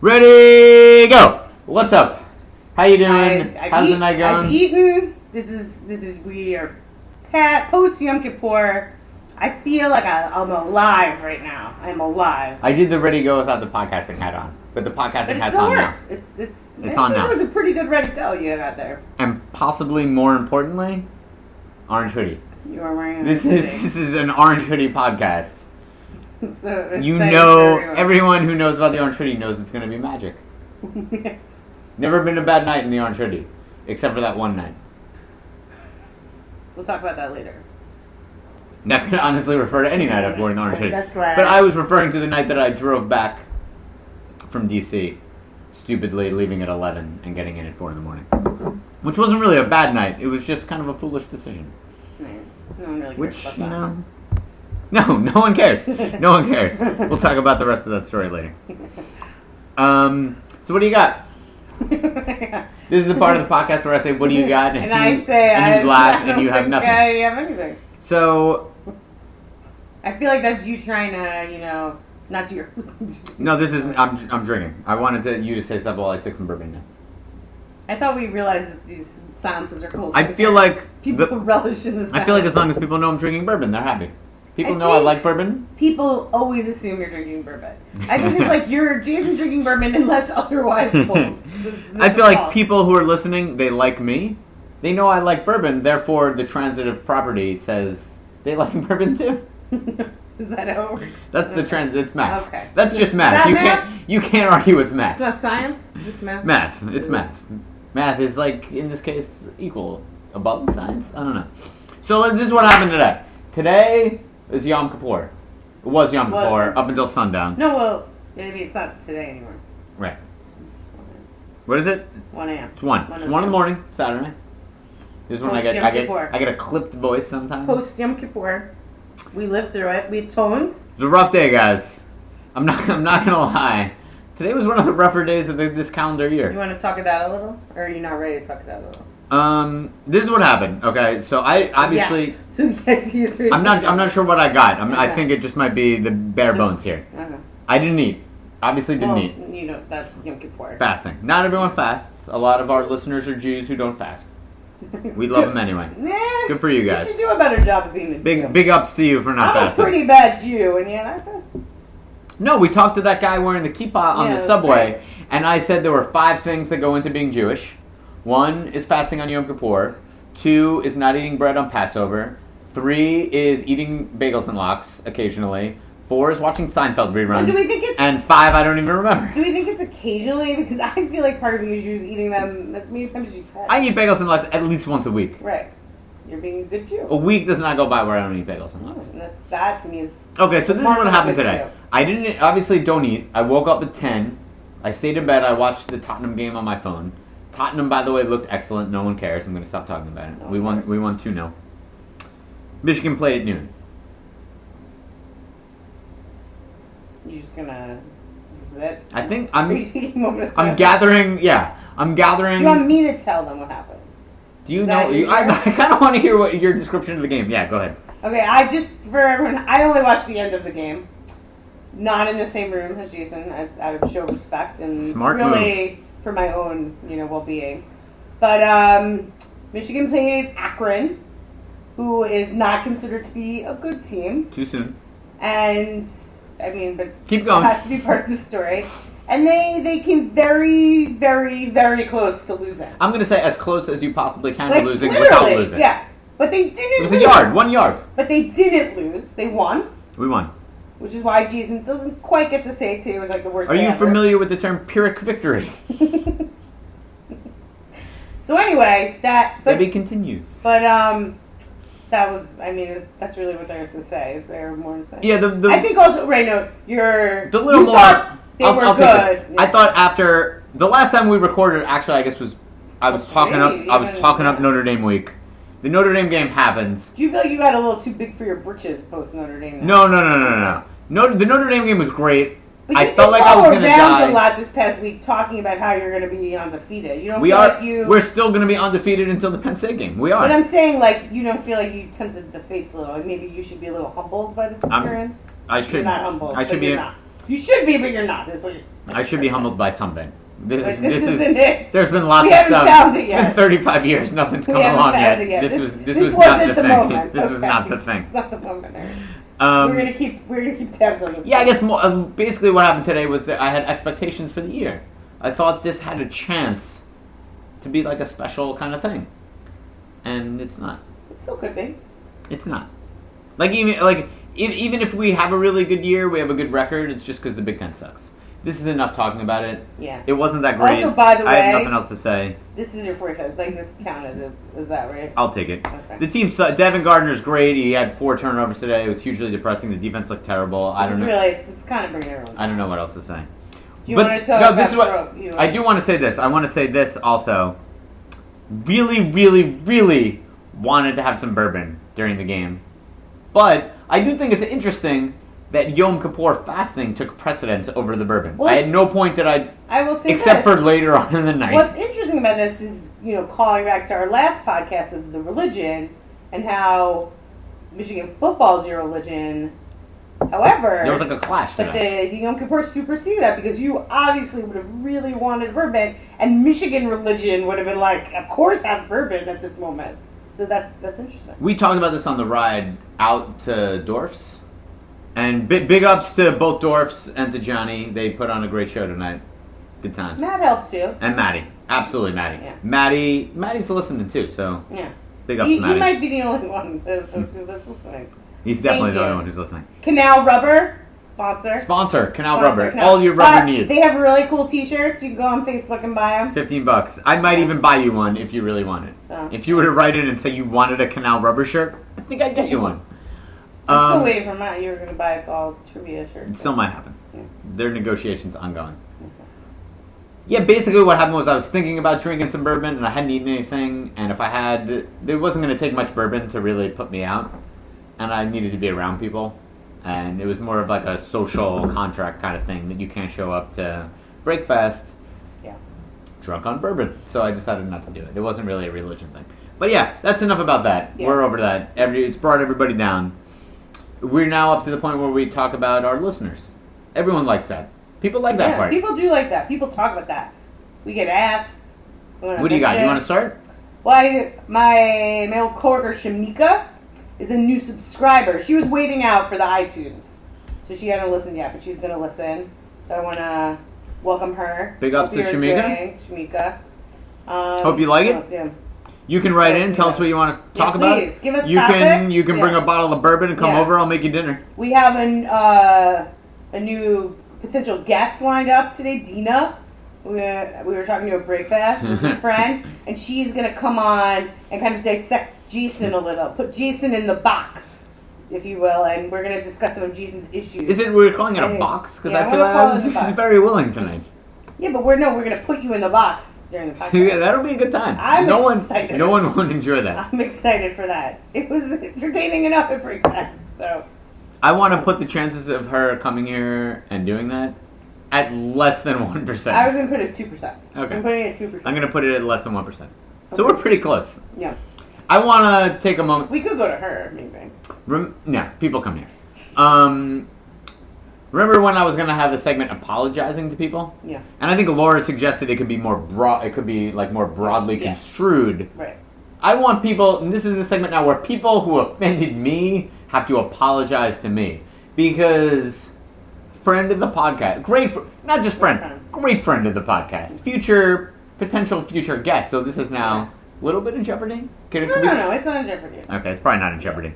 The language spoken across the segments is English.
Ready, go. What's up? How you doing? I, I've How's the night going? I've eaten. Mm. This is this is we are pat post Yom Kippur. I feel like I, I'm alive right now. I'm alive. I did the ready go without the podcasting hat on, but the podcasting hat's on now. It's it's It's I on now. It was a pretty good ready go you had out there. And possibly more importantly, orange hoodie. You are wearing. This is hoodie. this is an orange hoodie podcast. so it's You know, for everyone who knows about the orange hoodie knows it's going to be magic. Never been a bad night in the orange hoodie, except for that one night. we'll talk about that later. That could honestly refer to any night I've worn the orange hoodie. That's right. But I was referring to the night that I drove back from DC, stupidly leaving at 11 and getting in at 4 in the morning. Which wasn't really a bad night, it was just kind of a foolish decision. Right. No one really Which, you know. No, no one cares. No one cares. We'll talk about the rest of that story later. Um, so, what do you got? This is the part of the podcast where I say, "What do you got?" and you, I say and I, you laugh, I and don't you have think nothing. I have anything. So, I feel like that's you trying to, you know, not do your. no, this is I'm, I'm drinking. I wanted to, you to say stuff while I fix some bourbon now. I thought we realized that these silences are cool. I feel like people the- relish in this. I feel like as long as people know I'm drinking bourbon, they're happy. People I know I like bourbon. people always assume you're drinking bourbon. I think it's like you're Jason drinking bourbon unless otherwise told. This- this I feel like people who are listening, they like me. They know I like bourbon, therefore the transitive property says they like bourbon too. is that how it works? That's the trans. It's math. Okay. That's just math. that You math? can't you can't argue with math. It's not science, just math. Math. It's math. Math is like in this case equal above science. I don't know. So this is what happened today. Today is Yom Kippur. It was Yom. Kippur up until sundown. No, well, maybe it's not today anymore. Right. What is it? 1 a.m. It's one. One It's one in the morning, Saturday. This is when I get Yom I get Kippur. I get a clipped voice sometimes. Post Yom Kippur. We lived through it. We tones. It's a rough day, guys. I'm not I'm not gonna lie. Today was one of the rougher days of the, this calendar year. You want to talk about it out a little? Or are you not ready to talk it out a little? Um, this is what happened. Okay, so I obviously So, yes, he is I'm not I'm not sure what I got. I'm, I think it just might be the bare bones here. Okay. I didn't eat. Obviously didn't well, eat. you know, that's Yom Kippur. Fasting. Not everyone fasts. A lot of our listeners are Jews who don't fast. We love them anyway. Nah, Good for you guys. You should do a better job of being a Jew. Big big ups to you for not I'm fasting. a pretty bad Jew, and yet I fast. No, we talked to that guy wearing the kippah on Yeah, the subway, and I said there were five things that go into being Jewish. One is fasting on Yom Kippur. Two is not eating bread on Passover. Three is eating bagels and lox occasionally. Four is watching Seinfeld reruns. do we think it's- and five, I don't even remember. Do we think it's occasionally? Because I feel like part of the issue is eating them as many times as you can. I eat bagels and lox at least once a week. Right. You're being a good Jew. A week does not go by where I don't eat bagels and lox. And that's that to me is Okay, so this is what happened today. Jew. I didn't obviously don't eat. I woke up at ten. I stayed in bed. I watched the Tottenham game on my phone. Tottenham, by the way, looked excellent. No one cares. I'm going to stop talking about it. No we won. cares. We won two 0 Michigan played at noon. you're just gonna. It. I think I'm. taking moment of I'm gathering. Yeah, I'm Do gathering. you want me to tell them what happened? Do you Is know? You, I. I kind of want to hear what your description of the game. Yeah, go ahead. Okay, I just for everyone, I only watched the end of the game. Not in the same room as Jason, as out of show respect and Smart really for my own, you know, well-being. But um, Michigan plays Akron, who is not considered to be a good team, Too soon. and I mean, but Keep it going. has to be part of the story. And they they came very, very, very close to losing. I'm going to say as close as you possibly can Like to losing without losing. yeah. But they didn't. It was a yard. One yard. But they didn't lose. They won. We won. Which is why Jason doesn't quite get to say today was like the worst. Are you ever. familiar with the term Pyrrhic victory? so anyway, that but Debbie continues. but um, that was I mean that's really what there is to say. Is there more to say? Yeah, the the, I think also right no, you're the little you more. They I'll, were I'll good. Yeah. I thought after the last time we recorded, actually, I guess was I was Oh, talking up. I was Even- talking up Notre Dame week. The Notre Dame game happened. Do you feel like you got a little too big for your britches post Notre Dame? No, no, no, no, no, no. No, the Notre Dame game was great. But I felt like I was gonna die. a lot this past week talking about how you're going to be undefeated. You don't We feel are. like you. We're still going to be undefeated until the Penn State game. We are. but. I'm saying like you don't feel like you tempted the fates a little. Like maybe you should be a little humbled by this I'm- experience. I you're should. not humbled. I should be. You're not. You should be, but you're not. Is what you're. I should be humbled by something. This But is this, this is isn't it. there's been lots We of stuff. found it It's yet. been 35 years. Nothing's We come along found yet. it yet. This, was this, this was not the, the thing. This was not the thing. It's not the moment. Um, we're gonna keep we're gonna keep tabs on this. Yeah, I guess more, um, basically what happened today was that I had expectations for the year. I thought this had a chance to be like a special kind of thing, and it's not. it still could be. It's not. Like even like if, even if we have a really good year, we have a good record. It's just because the Big Ten sucks. This is enough talking about it. Yeah. It wasn't that great. Also, by the way, I have nothing else to say. This is your fourth. I think this counted. Is that right? I'll take it. Okay. The team, su- Devin Gardner's great. He had four turnovers today. It was hugely depressing. The defense looked terrible. I don't It's know. Really, is kind of bringing everyone. I don't know what else to say. Do you But- want to talk no, this is what- You- I do want to say this. I want to say this also. Really, really, really wanted to have some bourbon during the game. But I do think it's interesting that Yom Kippur fasting took precedence over the bourbon. Well, I had no point that I, I will say except this. for later on in the night. What's interesting about this is, you know, calling back to our last podcast of the religion and how Michigan football is your religion. However, There was like a clash but the Yom Kippur superseded that because you obviously would have really wanted bourbon, and Michigan religion would have been like, of course, have bourbon at this moment. So that's that's interesting. We talked about this on the ride out to Dorf's. And big, big ups to both Dorf's and to Johnny. They put on a great show tonight. Good times. Matt helped too. And Maddie. Absolutely Maddie. Yeah. Maddie Maddie's listening too, so Yeah, big ups he, to he might be the only one that's, that's listening. He's definitely Thank the only you. one who's listening. Canal Rubber sponsor. Sponsor, Canal Sponsor, Rubber. Canal- All your rubber needs. They have really cool T-shirts. You can go on Facebook and buy them. 15 bucks. I might even buy you one if you really want it. So. If you were to write in and say you wanted a Canal Rubber shirt, I think I'd get you one. I'm still Um, waiting for Matt. You were going to buy us all trivia shirts. It still might happen. Yeah. Their negotiations ongoing. Yeah, basically what happened was I was thinking about drinking some bourbon and I hadn't eaten anything, and if I had, it wasn't going to take much bourbon to really put me out, and I needed to be around people, and it was more of like a social contract kind of thing that you can't show up to Breakfast Yeah. drunk on bourbon, so I decided not to do it. It wasn't really a religion thing. But yeah, that's enough about that. Yeah. We're over that. Every it's brought everybody down. We're now up to the point where we talk about our listeners. Everyone likes that. People like that yeah, part. people do like that. People talk about that. We get asked. what do you got? You want to start? Well, I, my male coworker Shamika is a new subscriber. She was waiting out for the iTunes, so she hadn't listened yet, but she's gonna listen. So I want to welcome her. Big ups to Shamika. enjoying Shamika. Um, Hope you like it. Yeah. You can write in. Tell us what you want to Yeah, talk about. please. Give us you can you can Yeah. bring a bottle of bourbon and come Yeah. over. I'll make you dinner. We have an, uh, a new potential guest lined up today, Dina. We were, we were talking to a breakfast with his friend, and she's going to come on and kind of dissect Jason a little, put Jason in the box, if you will, and we're going to discuss some of Jason's issues. Is it we're calling it a box? Because yeah, I feel like she's very willing tonight. Yeah, but we're no, we're going to put you in the box during the podcast. yeah, that'll be a good time. I'm no excited. one no one would enjoy that. I'm excited for that. It was entertaining enough at breakfast, so. I want to put the chances of her coming here and doing that at less than one I was going to put it at 2%. Okay. I'm putting it at 2%. I'm gonna put it at less than one percent. So we're pretty close. Yeah. I want to take a moment. We could go to her, maybe. Rem- no, people come here. Um, remember when I was gonna have the segment apologizing to people? Yeah. And I think Laura suggested it could be more broad. It could be like more broadly Yeah. construed. Right. I want people, and this is a segment now where people who offended me have to apologize to me because friend of the podcast, great, fr- not just friend, great friend of the podcast, future potential future guest. So this is now a little bit in jeopardy. Can it, No, no, no, it's not in jeopardy. Okay, it's probably not in jeopardy.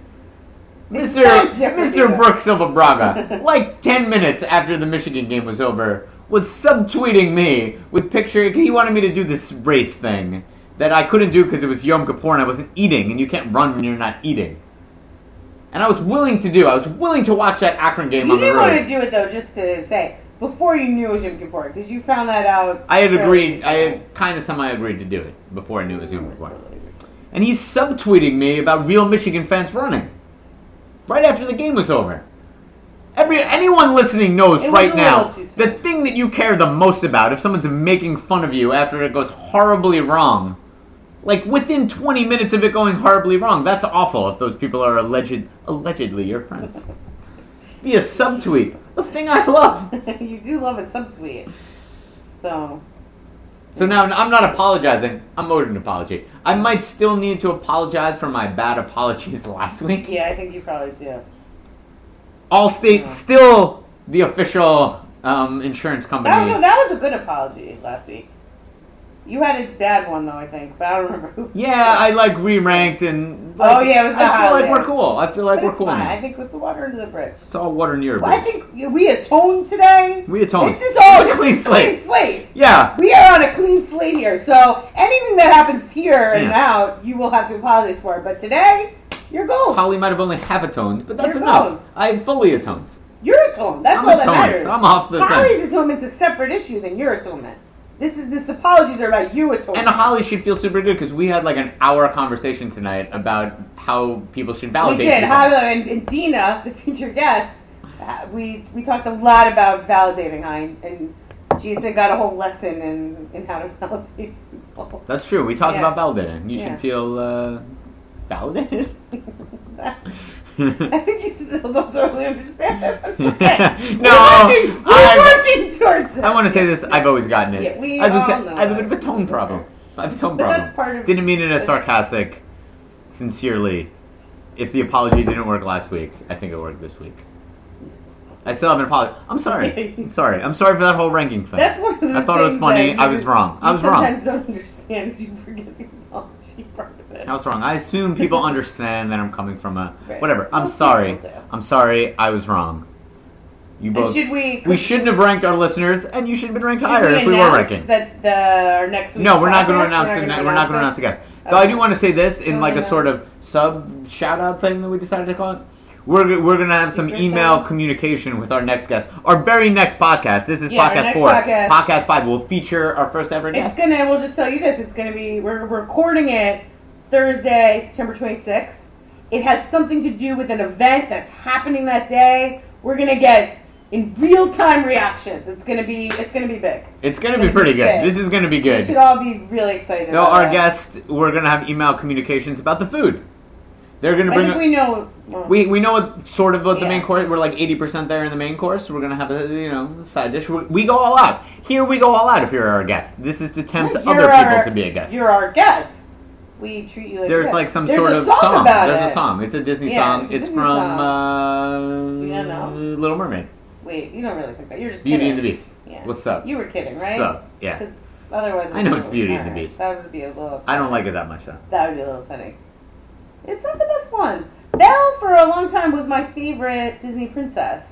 Mr. Mr. Brooks Silva Braga, like 10 minutes after the Michigan game was over, was subtweeting me with picture. He wanted me to do this race thing that I couldn't do because it was Yom Kippur and I wasn't eating, and you can't run when you're not eating. And I was willing to do. I was willing to watch that Akron game You on the didn't want to do it though, just to say before you knew it was Yom Kippur, because you found that out. I had agreed. I had kind of semi agreed to do it before I knew it was Yom Kippur. And he's subtweeting me about real Michigan fans running. Right after the game was over. Every anyone listening knows It was right a now the soon. thing that you care the most about if someone's making fun of you after it goes horribly wrong. Like within 20 minutes of it going horribly wrong, that's awful if those people are alleged allegedly your friends. Be a subtweet. the thing I love. you do love a subtweet. So So now I'm not apologizing. I'm owed an apology. I might still need to apologize for my bad apologies last week. yeah, I think you probably do. Allstate Yeah. still the official um, insurance company. That, no, that was a good apology last week. You had a bad one though, I think, but I don't remember who. Yeah, I like re-ranked and. Oh, yeah, it was I feel like we're cool. I feel like But we're it's cool fine. I think it's the water under the bridge. It's all water near. Well, I think we atoned today. we atoned. This is all It's a clean is slate. Clean slate. Yeah. We are on a clean slate here, so anything that happens here and Yeah. now, you will have to apologize for. But today, you're gold. Holly might have only half atoned, but that's You're enough. I fully atoned. You're atoned. That's I'm all that matters. I'm off the thing. Holly's atonement's a separate issue than your atonement. This is this apologies are about you atonement. And Holly should feel super good because we had like an hour conversation tonight about how people should validate. we did. people. Holly and, and Dina, the future guest, uh, we we talked a lot about validating, Hein, and Jason got a whole lesson in, in how to validate people. That's true. We talked Yeah. about validating. You Yeah. should feel uh, validated. I think you still don't totally understand it. but it's okay. No, we're working, we're working towards it. I want to say this. I've always gotten it. Yeah, we I, all say, know I have a bit of a tone problem. I have a tone But problem. that's part of. Didn't mean it as sarcastic. Sincerely, if the apology didn't work last week, I think it worked this week. I still haven't apologized. I'm sorry. I'm sorry. I'm sorry for that whole ranking thing. That's one of the I thought it was funny. I was wrong. I was wrong. Sometimes don't understand. You forget the apology part it. I was wrong. I assume people understand that I'm coming from a Right. whatever. I'm Most sorry. I'm sorry. I was wrong. You And both. should we? We shouldn't have ranked our listeners, and you should have been ranked higher we if we were ranking. That the our next week's No, we're not going to announce we're not We're not going to announce the guest. Though I do want to say this in No, like a sort of sub shout out thing that we decided to call it. We're, we're going to have some email communication with our next guest. Our very next podcast. This is Yeah, podcast four. podcast. five will feature our first ever It's guest. gonna. We'll just tell you this. It's gonna be. We're recording it Thursday, September 26th. It has something to do with an event that's happening that day. We're gonna get in real time reactions. It's gonna be. It's gonna be big. It's going to it's be pretty gonna good. This is going to be good. We should all be really excited. No, about our that. guest, we're going to have email communications about the food. They're going to bring. I think we know. well, We, we know what sort of what the main course. We're like eighty percent there in the main course. We're gonna have a you know side dish. We, we go all out. Here we go all out. If you're our guest, this is to tempt other people to be a guest. You're our guest. We treat you like There's like some There's sort a of song, There's it. a song. It's a Disney Yeah, song. it's It's, Disney from song. uh, Do you know? Little Mermaid. Wait, you don't really think that. You're just Beauty kidding. and the Beast. Yeah. What's up? You were kidding, right? So yeah, Because otherwise, I know it's Beauty and the Beast. That would be a little. I don't like it that much though. That would be a little funny. It's not the best one. Belle, for a long time, was my favorite Disney princess.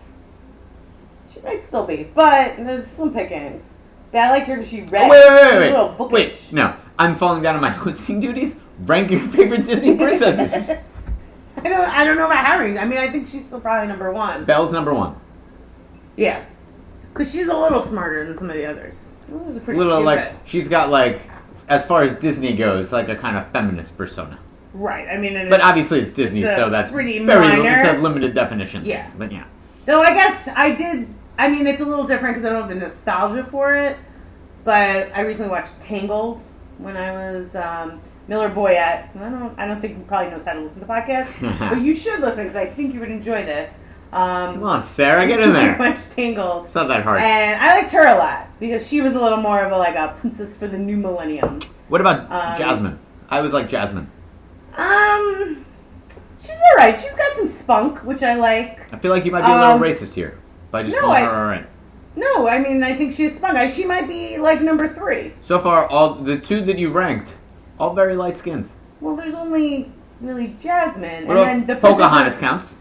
She might still be, but there's slim pickings. But I liked her because she read. Oh, wait, wait, wait, wait, little bookish. Wait, no. I'm falling down on my hosting duties. Rank your favorite Disney princesses. I don't. I don't know about Harry. I mean, I think she's still probably number one. Belle's number one. Yeah, because she's a little smarter than some of the others. Those are pretty little stupid. like she's got like as far as Disney goes, like a kind of feminist persona. right. I mean, and But it's- obviously it's Disney, it's a so that's pretty very minor. it's a limited definition. Yeah. But yeah. Though I guess I did. I mean, it's a little different because I don't have the nostalgia for it. But I recently watched Tangled when I was um, Miller Boyette. I don't. I don't think he probably knows how to listen to podcasts, but you should listen because I think you would enjoy this. Um, Come on, Sarah, get in there. watched Tangled, It's not that hard. and I liked her a lot because she was a little more of a like a princess for the new millennium. What about um, Jasmine? I was like Jasmine. Um, she's all right. She's got some spunk, which I like. I feel like you might be a little Um, racist here by just no, calling I- her alright. No, I mean I think she's spunk. I, she might be like number three. So far, all the two that you ranked, all very light skinned. Well, there's only really Jasmine, What and then the Pocahontas counts?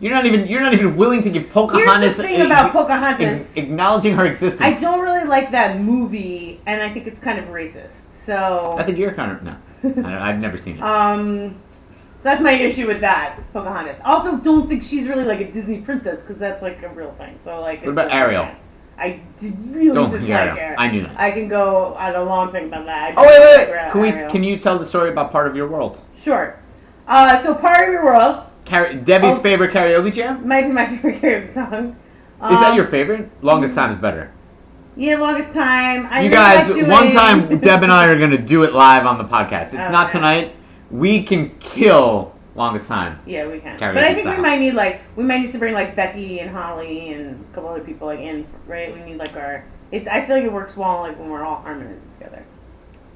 You're not even you're not even willing to give Here's Pocahontas the thing a- about ex- Pocahontas. acknowledging her existence. I don't really like that movie, and I think it's kind of racist. So, I think you're kind of no. I, I've never seen it. um, so that's my issue with that Pocahontas. Also, don't think she's really like a Disney princess because that's like a real thing. So, like, What it's about. Ariel? I d- really Don't dislike yeah, her. I knew that. I can go on a long thing about that. Oh wait, wait, wait. Can we? Can you tell the story about part of your world? Sure. Uh, so part of your world Car- Debbie's Oh. favorite karaoke jam. might be my favorite karaoke song. Is that Um, your favorite? Longest time is better. Yeah, longest time. I you guys, like one time Deb and I are gonna do it live on the podcast. It's not tonight. We can kill longest time. Yeah, we can. Karaoke but I think style. we might need like we might need to bring like Becky and Holly and a couple other people like in, right? We need like our. It's. I feel like it works well like when we're all harmonizing together.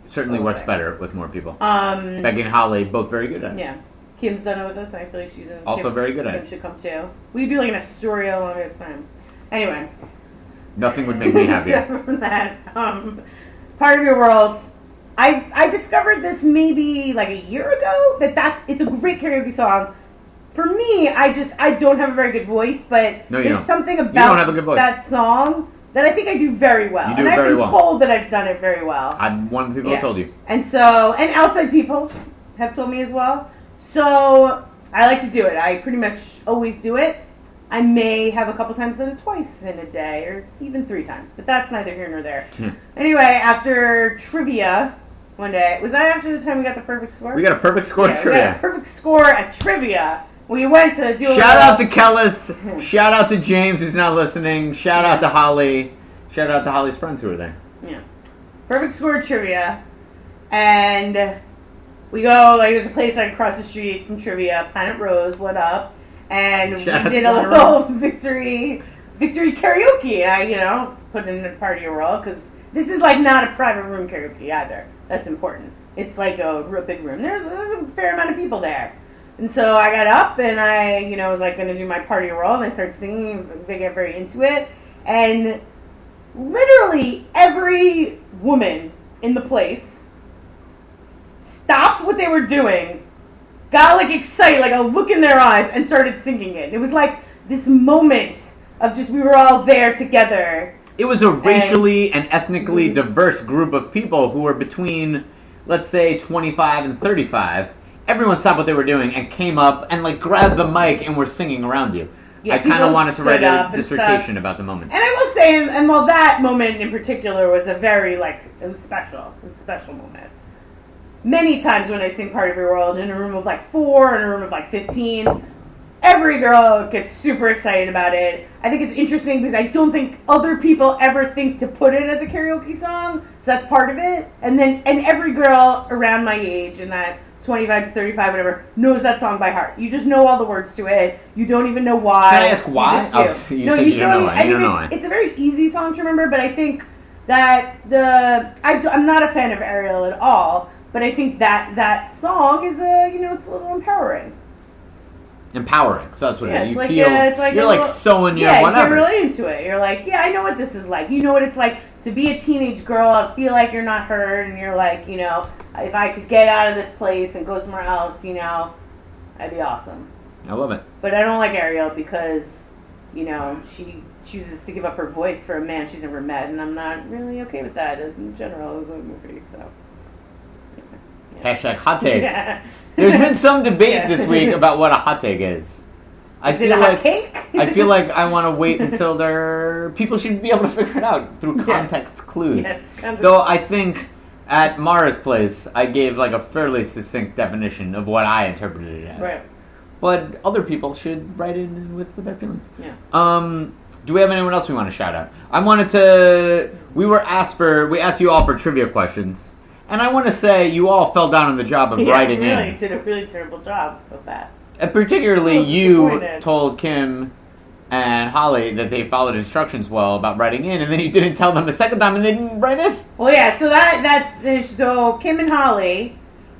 Certainly works better with more people. Um. Becky and Holly both very good at it. Yeah. Kim's done it with us. and I feel like she's in. Also Kim, very good at it. should come too. We do like an Astoria longest time. Anyway. Nothing would make me happier. From that, um, part of your world. I I discovered this maybe like a year ago that that's it's a great karaoke song. For me, I just I don't have a very good voice, but No, there's don't. something about don't have a good voice. that song that I think I do very well. You do and I've been well. told that I've done it very well. I'm one of the people Yeah. who told you. And so, and outside people have told me as well. So I like to do it. I pretty much always do it. I may have a couple times done it twice in a day, or even three times, but that's neither here nor there. Hmm. Anyway, after trivia one day, was that after the time we got the perfect score? We got a perfect score Yeah, we trivia. got a perfect score at trivia. We went to do a Shout out to Kellis. Shout out to James who's not listening. Shout out to Holly. Shout out to Holly's friends who were there. Yeah. Perfect score trivia. And we go, like, there's a place like across the street from trivia, Planet Rose, what up? And Shout we did a little victory victory karaoke. I, you know, put in a party world because this is like not a private room karaoke either. That's important. It's like a real big room. There's, there's a fair amount of people there. And so I got up and I, you know, was like going to do my party roll and I started singing. They get very into it. And literally every woman in the place stopped what they were doing, got like excited, like a look in their eyes, and started singing it. It was like this moment of just we were all there together. It was a racially and ethnically mm-hmm. diverse group of people who were between, let's say, 25 and 35. Everyone stopped what they were doing and came up and like grabbed the mic and were singing around you. Yeah, I kind of wanted to write a and dissertation about the moment. And I will say, and, and while that moment in particular was a very like it was special, it was a special moment. Many times when I sing "Part of Your World" in a room of like four, in a room of like fifteen, every girl gets super excited about it. I think it's interesting because I don't think other people ever think to put it as a karaoke song, so that's part of it. And then and every girl around my age in that 25 to 35 whatever knows that song by heart. You just know all the words to it. You don't even know why. Can I ask You why? just oh, do. Oh, you no, you you don't don't. know why. I You mean, it's, it's a very easy song to remember, but I think that the I, am not a fan of Ariel at all. But I think that that song is a you know it's a little empowering. Empowering. So that's what Yeah, it is. You like feel a- it's like you're like little- sowing your yeah, you whatever. get really into it. You're like, yeah, I know what this is like. You know what it's like to be a teenage girl, feel like you're not heard, and you're like, you know, if I could get out of this place and go somewhere else, you know, that'd be awesome. I love it. But I don't like Ariel because, you know, she chooses to give up her voice for a man she's never met, and I'm not really okay with that as in general as a movie. So. Hashtag hot take. There's been some debate Yeah. this week about what a hot take is. I Is it feel like cake? I feel like I want to wait until there are people should be able to figure it out through Yes. context clues. Yes. Though I think at Mara's place I gave like a fairly succinct definition of what I interpreted it as. Right. But other people should write in with, with their feelings. Yeah. Um, do we have anyone else we want to shout out? I wanted to. We were asked for. We asked you all for trivia questions, and I want to say you all fell down on the job of Yeah, writing really in. did a really terrible job of that. And particularly, you told Kim and Holly that they followed instructions well about writing in, and then you didn't tell them the second time, and they didn't write in. Well, yeah. So that that's so Kim and Holly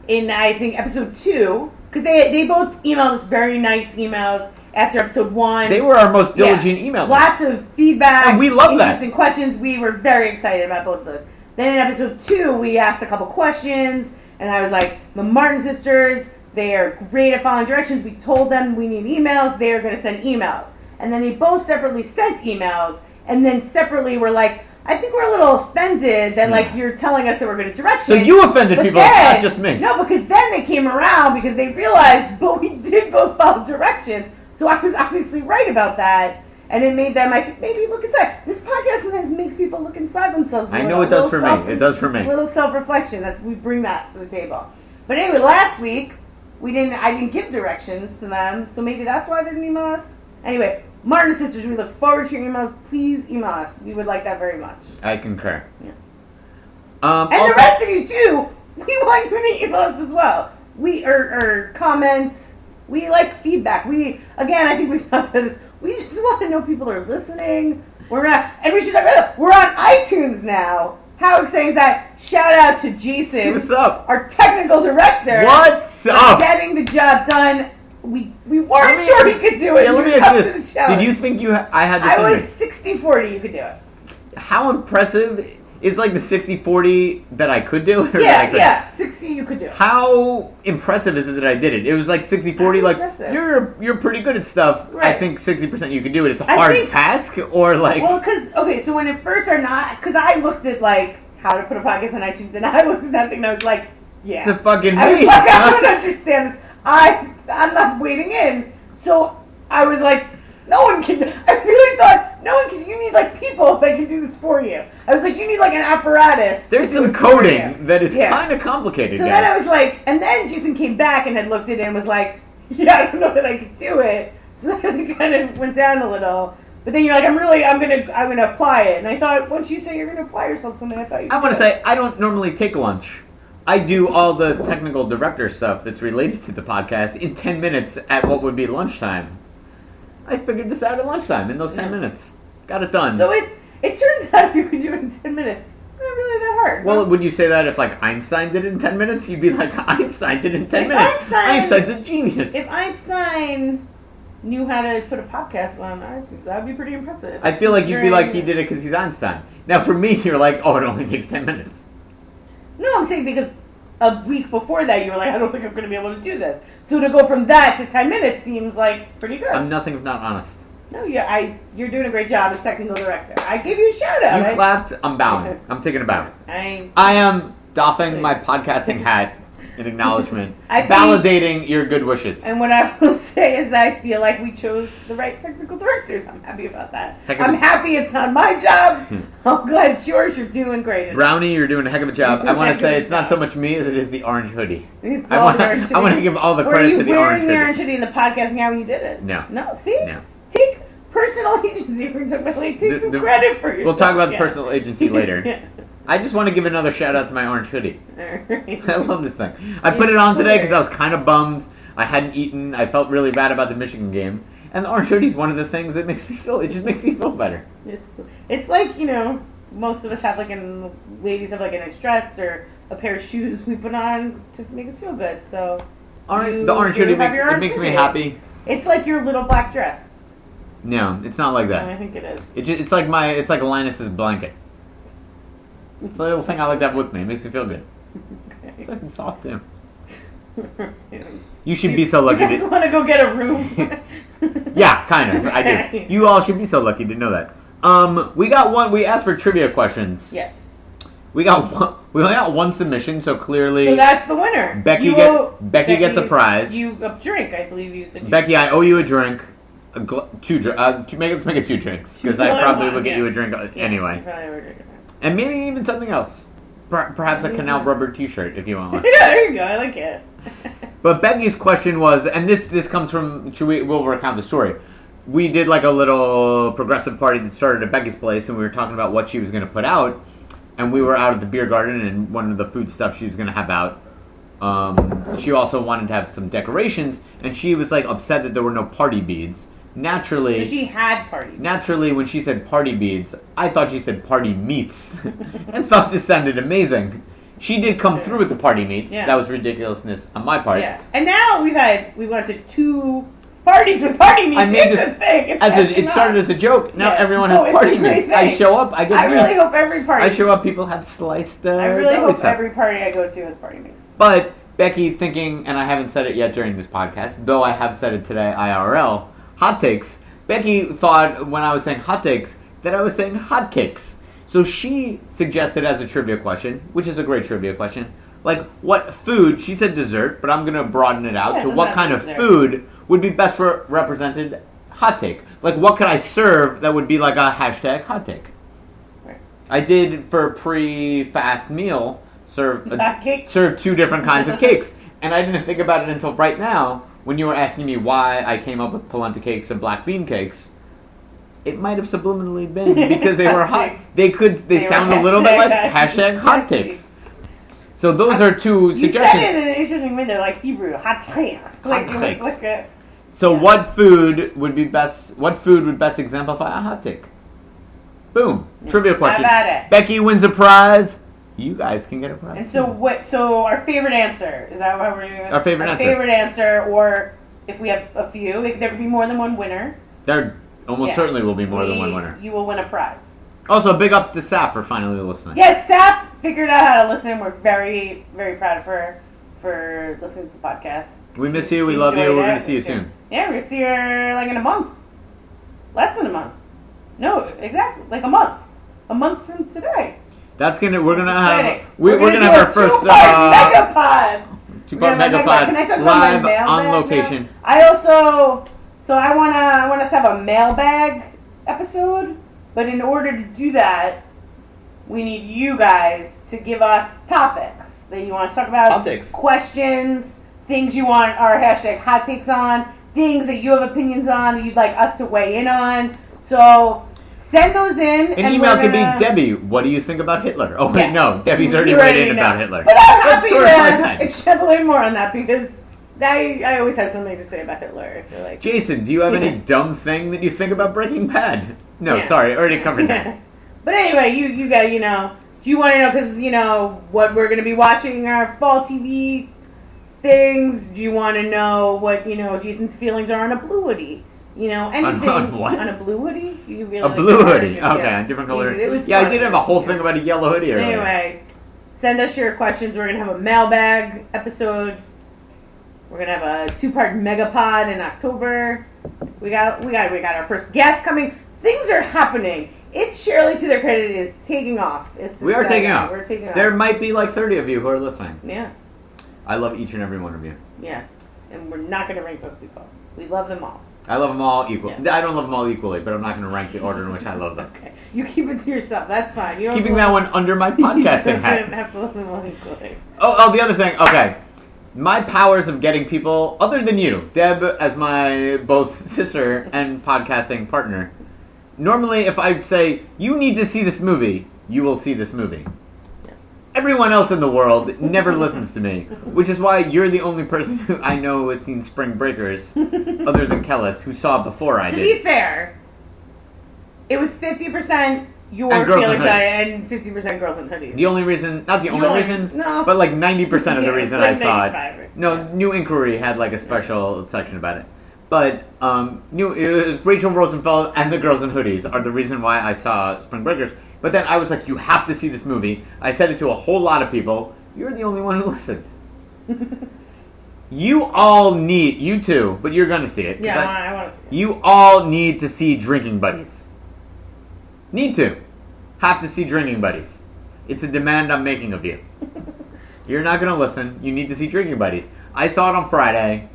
in I think episode two because they they both emailed us very nice emails after episode one. They were our most Yeah. diligent emailers. Lots of feedback. And we love that. interesting questions. We were very excited about both of those. Then in episode two, we asked a couple questions, and I was like, "The Martin sisters, they are great at following directions. We told them we need emails. They are going to send emails." And then they both separately sent emails, and then separately were like, "I think we're a little offended that like Hmm. you're telling us that we're going to directions." So you offended But people, then- not just me. No, because then they came around because they realized, but we did both follow directions. So I was obviously right about that. And it made them, I think, maybe look inside. This podcast sometimes makes people look inside themselves. I know it does for me. It does for me. A little self-reflection. That's we bring that to the table. But anyway, last week we didn't. I didn't give directions to them, so maybe that's why they didn't email us. Anyway, Martin sisters, we look forward to your emails. Please email us. We would like that very much. I concur. Yeah. Um, And also- the rest of you too, we want you to email us as well. We or, or comments, we like feedback. We again, I think we've talked about this. We just want to know people are listening. We're not, and we should talk about it. We're on iTunes now. How exciting is that? Shout out to Jason, What's up? our technical director. What's for up? Getting the job done. We we weren't me- sure he could do it. Yeah, let me ask you this. Did you think you ha- I had I was me? 60 40, you could do it. How impressive is like the 60-40 that I could do? Or that I Yeah, couldn't? yeah. 60, you could do. How impressive is it that I did it? It was like 60-40, like impressive. you're you're pretty good at stuff. I think 60% you could do it. It's a I hard think- task or like Well, because, okay, so when it first are not, because I looked at, like, how to put a podcast on iTunes, and I looked at that thing and I was like, yeah. it's a fucking I was like, I huh? don't understand this. I, I'm not waiting in. So I was like, no one can, I really thought, no one can, you need, like, people that can do this for you. I was like, you need, like, an apparatus. There's some it for you. coding that is Yeah. kind of complicated, So guys. then I was like, and then Jason came back and had looked at it and was like, yeah, I don't know that I could do it. So then it kind of went down a little. But then you're like, I'm really, I'm gonna, I'm gonna apply it. And I thought, once you say you're gonna apply yourself something, I thought you. I want to say I don't normally take lunch. I do all the technical director stuff that's related to the podcast in 10 minutes at what would be lunchtime. I figured this out at lunchtime in those 10 Yeah. minutes. Got it done. So it, it turns out if you could do it in ten minutes, not really that hard. well, would you say that if like Einstein did it in 10 minutes? You'd be like Einstein did it in 10 If minutes. Einstein- Einstein's a genius. if Einstein knew how to put a podcast on iTunes, that would be pretty impressive. I feel like you'd be like he did it because he's Einstein. Now for me, you're like, oh, it only takes 10 minutes. No, I'm saying because a week before that, you were like, I don't think I'm going to be able to do this. So to go from that to 10 minutes seems like pretty good. I'm nothing if not honest. no, yeah, I, you're doing a great job as technical director. I give you a shout out. You I, clapped, I'm bowing. I'm taking a bow. I, I am doffing my podcasting hat in acknowledgement, I think- validating your good wishes. and what I will say is that I feel like we chose the right technical directors. I'm happy about that. I'm happy it's not my job. Hmm. I'm glad it's yours. You're doing great. Brownie, you're doing a heck of a job. I want to say it's not so much me as it is the orange hoodie. It's I all want the orange I want to give all the Were credit to the wearing orange the hoodie. orange hoodie in the podcasting hour when you did it? No. No, see? No. Take personal agency for Take The- some the- credit for yourself. We'll talk about the personal agency later. yeah. I just want to give another shout out to my orange hoodie. I love this thing. I put it on today because I was kind of bummed. I hadn't eaten. I felt really bad about the Michigan game. And the orange hoodie is one of the things that makes me feel. It just makes me feel better. It's, it's like, you know, most of us have like an, ladies have like a nice dress or a pair of shoes we put on to make us feel good. So Orange, You the orange hoodie makes, your it orange makes me happy. it's like your little black dress. No, it's not like that. I think it is. It just, it's like my it's like Linus's blanket. It's a little thing I like to have with me. It makes me feel good. It's nice and soft too. You should be so lucky You just want to go get a room? Yeah, kind of. I do. You all should be so lucky to know that. Um, we got one. We asked for trivia questions. Yes. We got one. We only got one submission, so clearly, So that's the winner. Becky You get- owe- Becky gets a prize. You a drink, I believe you said. You Becky, I owe you a drink. A gl- two, dr- uh, two, make, let's make it two drinks because I probably would get yeah. you a drink anyway, you probably were drinking and maybe even something else. Per- perhaps a canal rubber T-shirt if you want one. yeah, there you go. I like it. But Becky's question was, and this this comes from. Should we? We'll recount the story. We did like a little progressive party that started at Becky's place, and we were talking about what she was going to put out. And we were out at the beer garden, and one of the food stuff she was going to have out. Um, she also wanted to have some decorations, and she was like upset that there were no party beads. Naturally, she had parties. Naturally, when she said party beads, I thought she said party meats, and thought this sounded amazing. She did come through with the party meats. Yeah. That was ridiculousness on my part. Yeah, and now we've had we went to two parties with party meats I made it's this a thing. It's As a, it started as a joke. Now Yeah. everyone has party meats. I show up. I get I really hope every party. I show up. People have sliced. Uh, I really hope stuff. every party I go to has party meats But Becky, thinking, and I haven't said it yet during this podcast, though I have said it today IRL, hot takes. Becky thought when I was saying hot takes that I was saying hot cakes. So she suggested as a trivia question, which is a great trivia question, like what food, she said dessert, but I'm going to broaden it out Yeah, to what kind have of dessert. food would be best re- represented hot take. Like what could I serve that would be like a hashtag hot take? Right. I did for a pre-fast meal serve a, serve two different kinds of cakes. And I didn't think about it until right now when you were asking me why I came up with polenta cakes and black bean cakes. It might have subliminally been because they were hot. They could. They, They sound a little bit like hashtag hot takes. So those are two You said it in an interesting way. They're like Hebrew, hot takes. Like, Hot like, like a, So Yeah. what food would be best? What food would best exemplify a hot take? Boom. Trivia question. Have at it. Becky wins a prize. You guys can get a prize. And so what? So our favorite answer is that how we're doing? Our favorite our answer. favorite answer, or if we have a few, if there could be more than one winner. there almost Yeah. certainly will be more than one winner. You will win a prize. Also, big up to Sap for finally listening. Yes, Sap figured out how to listen. We're very, very proud of her for listening to the podcast. We miss you. We love you. We're gonna see you soon. Yeah, we're gonna see her like in a month. Less than a month. No, exactly, like a month. A month from today. That's gonna. We're gonna Exciting. have. We, we're, gonna, do have our first two-part uh, megapod. two-part We're gonna have a megapod. Can I megapod talk about my live mailbag on now? location. I also, so I wanna, I want us to have a mailbag episode, but in order to do that, we need you guys to give us topics that you want to talk about, Hot takes. questions, things you want our hashtag hot takes on, things that you have opinions on that you'd like us to weigh in on. So send those in. An and email we're could be gonna- Debbie. What do you think about Hitler? Oh wait, Yeah. no. Debbie's already written weighed already in know. about Hitler. But I'm happy sort of like to extrapolate more on that because I, I always have something to say about Hitler. Like. Jason, do you have any dumb thing that you think about Breaking Bad? No, Yeah. sorry, already covered that. But anyway, you you got you know. Do you want to know because you know what we're gonna be watching our fall TV things? Do you want to know what you know Jason's feelings are on a blue? You know anything on what? on a blue hoodie? You really A like blue hoodie. Okay, yeah. a different color. Yeah, I did have a whole thing about a yellow hoodie earlier. Anyway, send us your questions. We're gonna have a mailbag episode. We're gonna have a two-part megapod in October. We got we got we got our first guest coming. Things are happening. It's Shirley to their credit is taking off. It's We are taking off. We're taking off. There might be like 30 of you who are listening. yeah. I love each and every one of you. Yes. And we're not gonna rank those people. We love them all. I love them all equally. Yeah. I don't love them all equally, but I'm not going to rank the order in which I love them. Okay. You keep it to yourself. That's fine. You don't Keeping that one under my podcasting hat. have to love them all equally. Oh, oh, the other thing. Okay, my powers of getting people, other than you, Deb, as my both sister and podcasting partner. Normally, if I say you need to see this movie, you will see this movie. Everyone else in the world never listens to me, which is why you're the only person who I know who has seen Spring Breakers, other than Kellis, who saw it before I to did. To be fair, it was fifty percent your And Girls in feelings on it Hoods. and fifty percent girls in hoodies. The only reason, not the only only- reason, no. but like 90% of the reason it's I saw it. No, New Inquiry had like a special section about it. But um, New it was Rachel Rosenfelt and the Girls in Hoodies are the reason why I saw Spring Breakers. But then I was like, you have to see this movie. I said it to a whole lot of people. You're the only one who listened. You all need, you too, but you're gonna see it. Yeah, I- I, I want to see it. you all need to see Drinking Buddies. Need to. Have to see Drinking Buddies. It's a demand I'm making of you. You're not going to listen. You need to see Drinking Buddies. I saw it on Friday.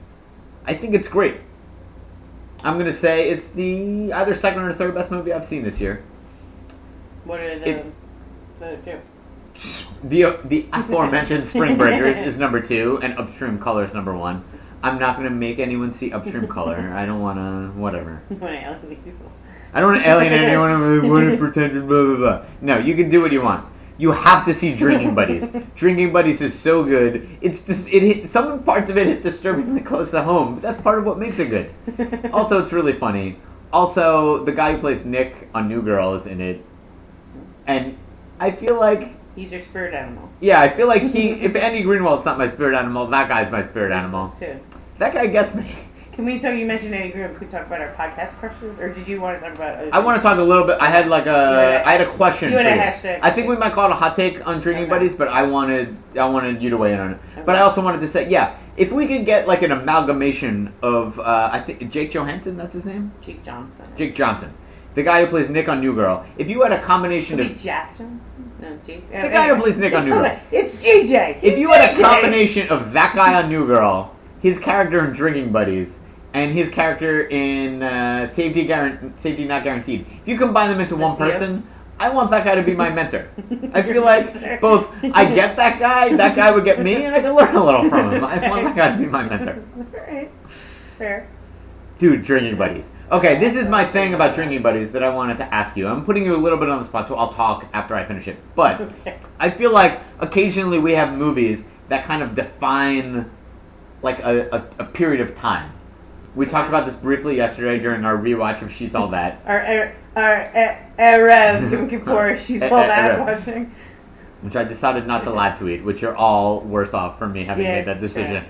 I think it's great. I'm going to say it's the either second or third best movie I've seen this year. What are the, It- the two? The the aforementioned Spring Breakers is number two, and Upstream Colors number one. I'm not going to make anyone see Upstream Color. I don't want to. Whatever. When I alienate people. I don't want to alienate anyone. I want to pretend blah blah blah. No, you can do what you want. You have to see Drinking Buddies. Drinking Buddies is so good. It's just it hit some parts of it hit disturbingly close to home, but that's part of what makes it good. Also, it's really funny. Also, the guy who plays Nick on New Girl is in it, and I feel like He's your spirit animal. yeah, I feel like he. If Andy Greenwald's not my spirit animal, that guy's my spirit animal. Too. That guy gets me. Can we talk? You mentioned Andy Greenwald. Could we talk about our podcast crushes, or did you want to talk about? I want to talk a little bit. I had like had a, a- I had a question you had a hashtag. I think we might call it a hot take on drinking Okay. buddies, but I wanted, I wanted you to weigh in on it. But I also wanted to say, yeah, if we could get like an amalgamation of, uh, I think Jake Johansson, that's his name, Jake Johnson. Jake Johnson, the guy who plays Nick on New Girl. If you had a combination Could of, be Jack Johnson. No, Jake. The guy who plays Nick on New Girl. It's JJ. if you had a JJ. combination of that guy on New Girl, his character in Drinking Buddies, and his character in uh, Safety Guaran- Safety Not Guaranteed, if you combine them into one That's you. person, I want that guy to be my mentor. I feel like both I get that guy, that guy would get me, and I can learn a little from him. I want that guy to be my mentor. Alright. It's fair. Dude, drinking buddies. Okay, this is my thing about drinking buddies that I wanted to ask you. I'm putting you a little bit on the spot, so I'll talk after I finish it. But I feel like occasionally we have movies that kind of define like a, a, a period of time. We talked about this briefly yesterday during our rewatch of She's All That, Our our our Erev Yom Kippur, she's all that watching. which I decided not to live tweet, which you're all worse off for me having Yeah, made that decision.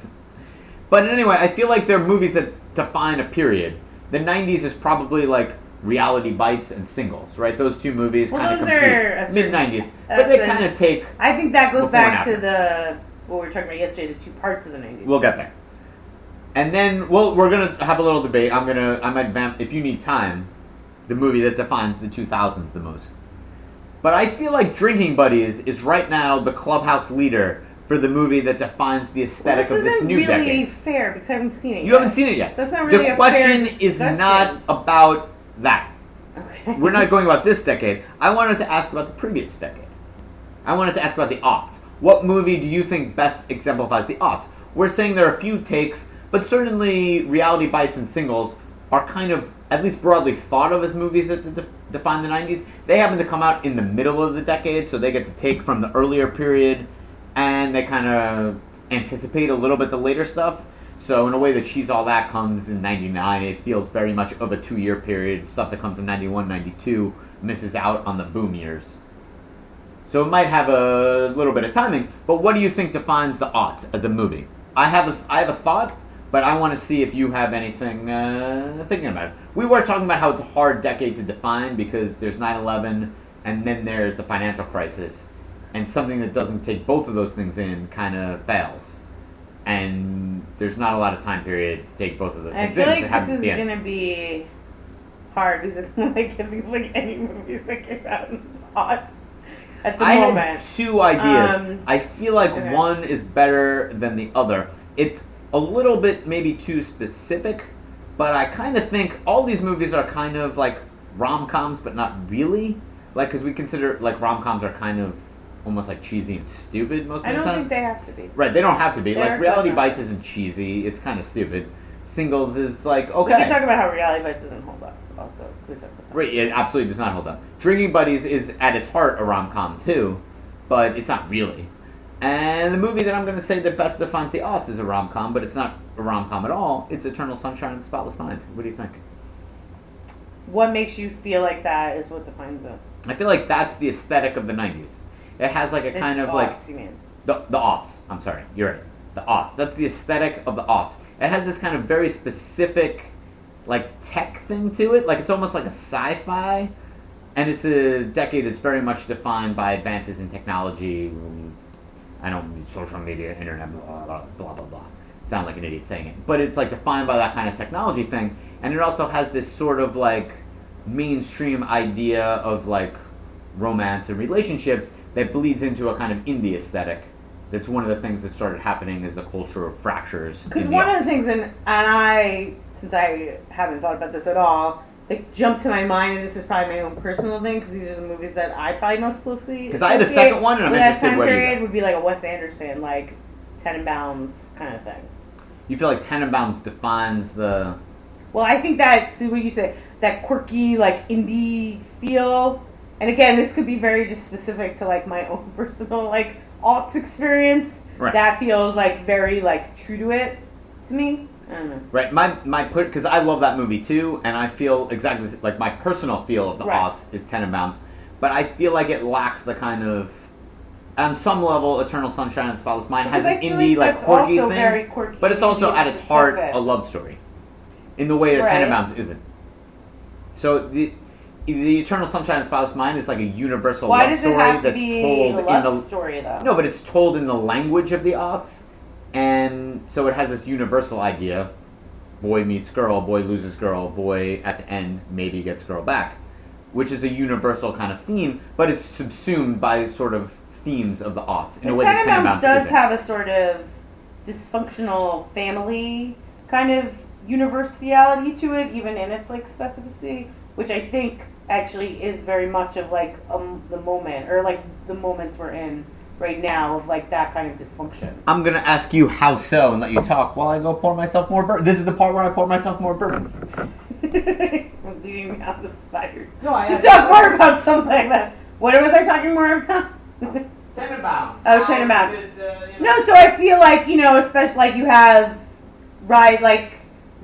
But anyway, I feel like there are movies that define a period. The 90s is probably like Reality Bites and Singles, right? Those two movies Well, kind of compete. Mid 90s. But they kind of take. I think that goes back to the what we were talking about yesterday, the two parts of the nineties. We'll get there. And then, well, we're gonna have a little debate. I'm gonna, I might vamp if you need time. The movie that defines the 2000s the most. But I feel like Drinking Buddies is right now the clubhouse leader for the movie that defines the well, aesthetic this of this isn't new really decade. fair because I haven't seen it. You yet. haven't seen it yet. That's not really the a question is not about that. Okay. We're not going about this decade. I wanted to ask about the previous decade. I wanted to ask about the aughts. What movie do you think best exemplifies the aughts? We're saying there are a few takes, but certainly Reality Bites and Singles are kind of, at least broadly, thought of as movies that de- define the 90s. They happen to come out in the middle of the decade, so they get to take from the earlier period, and they kind of anticipate a little bit the later stuff. So in a way that She's All That comes in 99, it feels very much of a two-year period. Stuff that comes in 91, 92 misses out on the boom years. So it might have a little bit of timing, but what do you think defines the aughts as a movie? I have a, I have a thought, but I want to see if you have anything uh, thinking about it. We were talking about how it's a hard decade to define because there's 9/11 and then there's the financial crisis, and something that doesn't take both of those things in kind of fails. And there's not a lot of time period to take both of those I things feel in. like to have this is gonna be hard because I don't like think of like any movies that came out in the aughts at the I moment. had two ideas. Um, I feel like okay. one is better than the other. It's a little bit maybe too specific, but I kind of think all these movies are kind of like rom coms, but not really. Like, because we consider like rom coms are kind of almost like cheesy and stupid most of the time. I don't think they have to be. right, they don't have to be. They're like, Reality. Bites isn't cheesy. It's kind of stupid. Singles is like okay. We can talk about how reality bites doesn't hold up. Also, we talk about that. Right, it absolutely does not hold up. Drinking Buddies is at its heart a rom com too, but it's not really. And the movie that I'm going to say that best defines the aughts is a rom com, but it's not a rom com at all. It's Eternal Sunshine of the Spotless Mind. What do you think? What makes you feel like that is what defines it. I feel like that's the aesthetic of the '90s. It has like a It's kind of like aughts, you mean. the the aughts. I'm sorry, you're right. The aughts. That's the aesthetic of the aughts. It has this kind of very specific, like tech thing to it. Like it's almost like a sci-fi, and it's a decade that's very much defined by advances in technology. mm, I don't mean social media, internet, blah blah blah blah blah. Sound like an idiot saying it, but it's like defined by that kind of technology thing, and it also has this sort of like mainstream idea of like romance and relationships that bleeds into a kind of indie aesthetic. That's one of the things that started happening as the culture of fractures. Because one of the things, and, and I, since I haven't thought about this at all, that jumped to my mind, and this is probably my own personal thing, because these are the movies that I probably most closely. Because I had a second one, and I'm that interested time you period would be like a Wes Anderson, like Tenenbaums kind of thing. You feel like Tenenbaums defines the. Well, I think that, to what you say that quirky, like indie feel, and again, this could be very just specific to like my own personal like alts experience. Right. That feels like very like true to it to me. I don't know. Right, my my put because I love that movie too, and I feel exactly like my personal feel of the Right. aughts is Tenenbaums, but I feel like it lacks the kind of, on some level, Eternal Sunshine of the Spotless Mind has an indie like, that's quirky thing, very quirky, but it's also at its heart a love story, in the way that Right. Tenenbaums isn't. So the the Eternal Sunshine of the Spotless Mind is like a universal Why love does it story have to that's be told a in the story though? no, but it's told in the language of the aughts, and so it has this universal idea: boy meets girl, boy loses girl, boy at the end maybe gets girl back, which is a universal kind of theme, but it's subsumed by sort of themes of the aughts in a And way that Tenenbaums does isn't. have a sort of dysfunctional family kind of universality to it, even in its like specificity, which I think actually is very much of like um, the moment or like the moments we're in right now of like that kind of dysfunction. I'm gonna ask you how so and let you talk while I go pour myself more bourbon. This is the part where I pour myself more bourbon. I'm leading me out the spiders. No, I To talk more about something that. What was I talking more about? Tenenbaums. Oh, How Tenenbaums. did, uh, you know- No, so I feel like, you know, especially like you have, right, like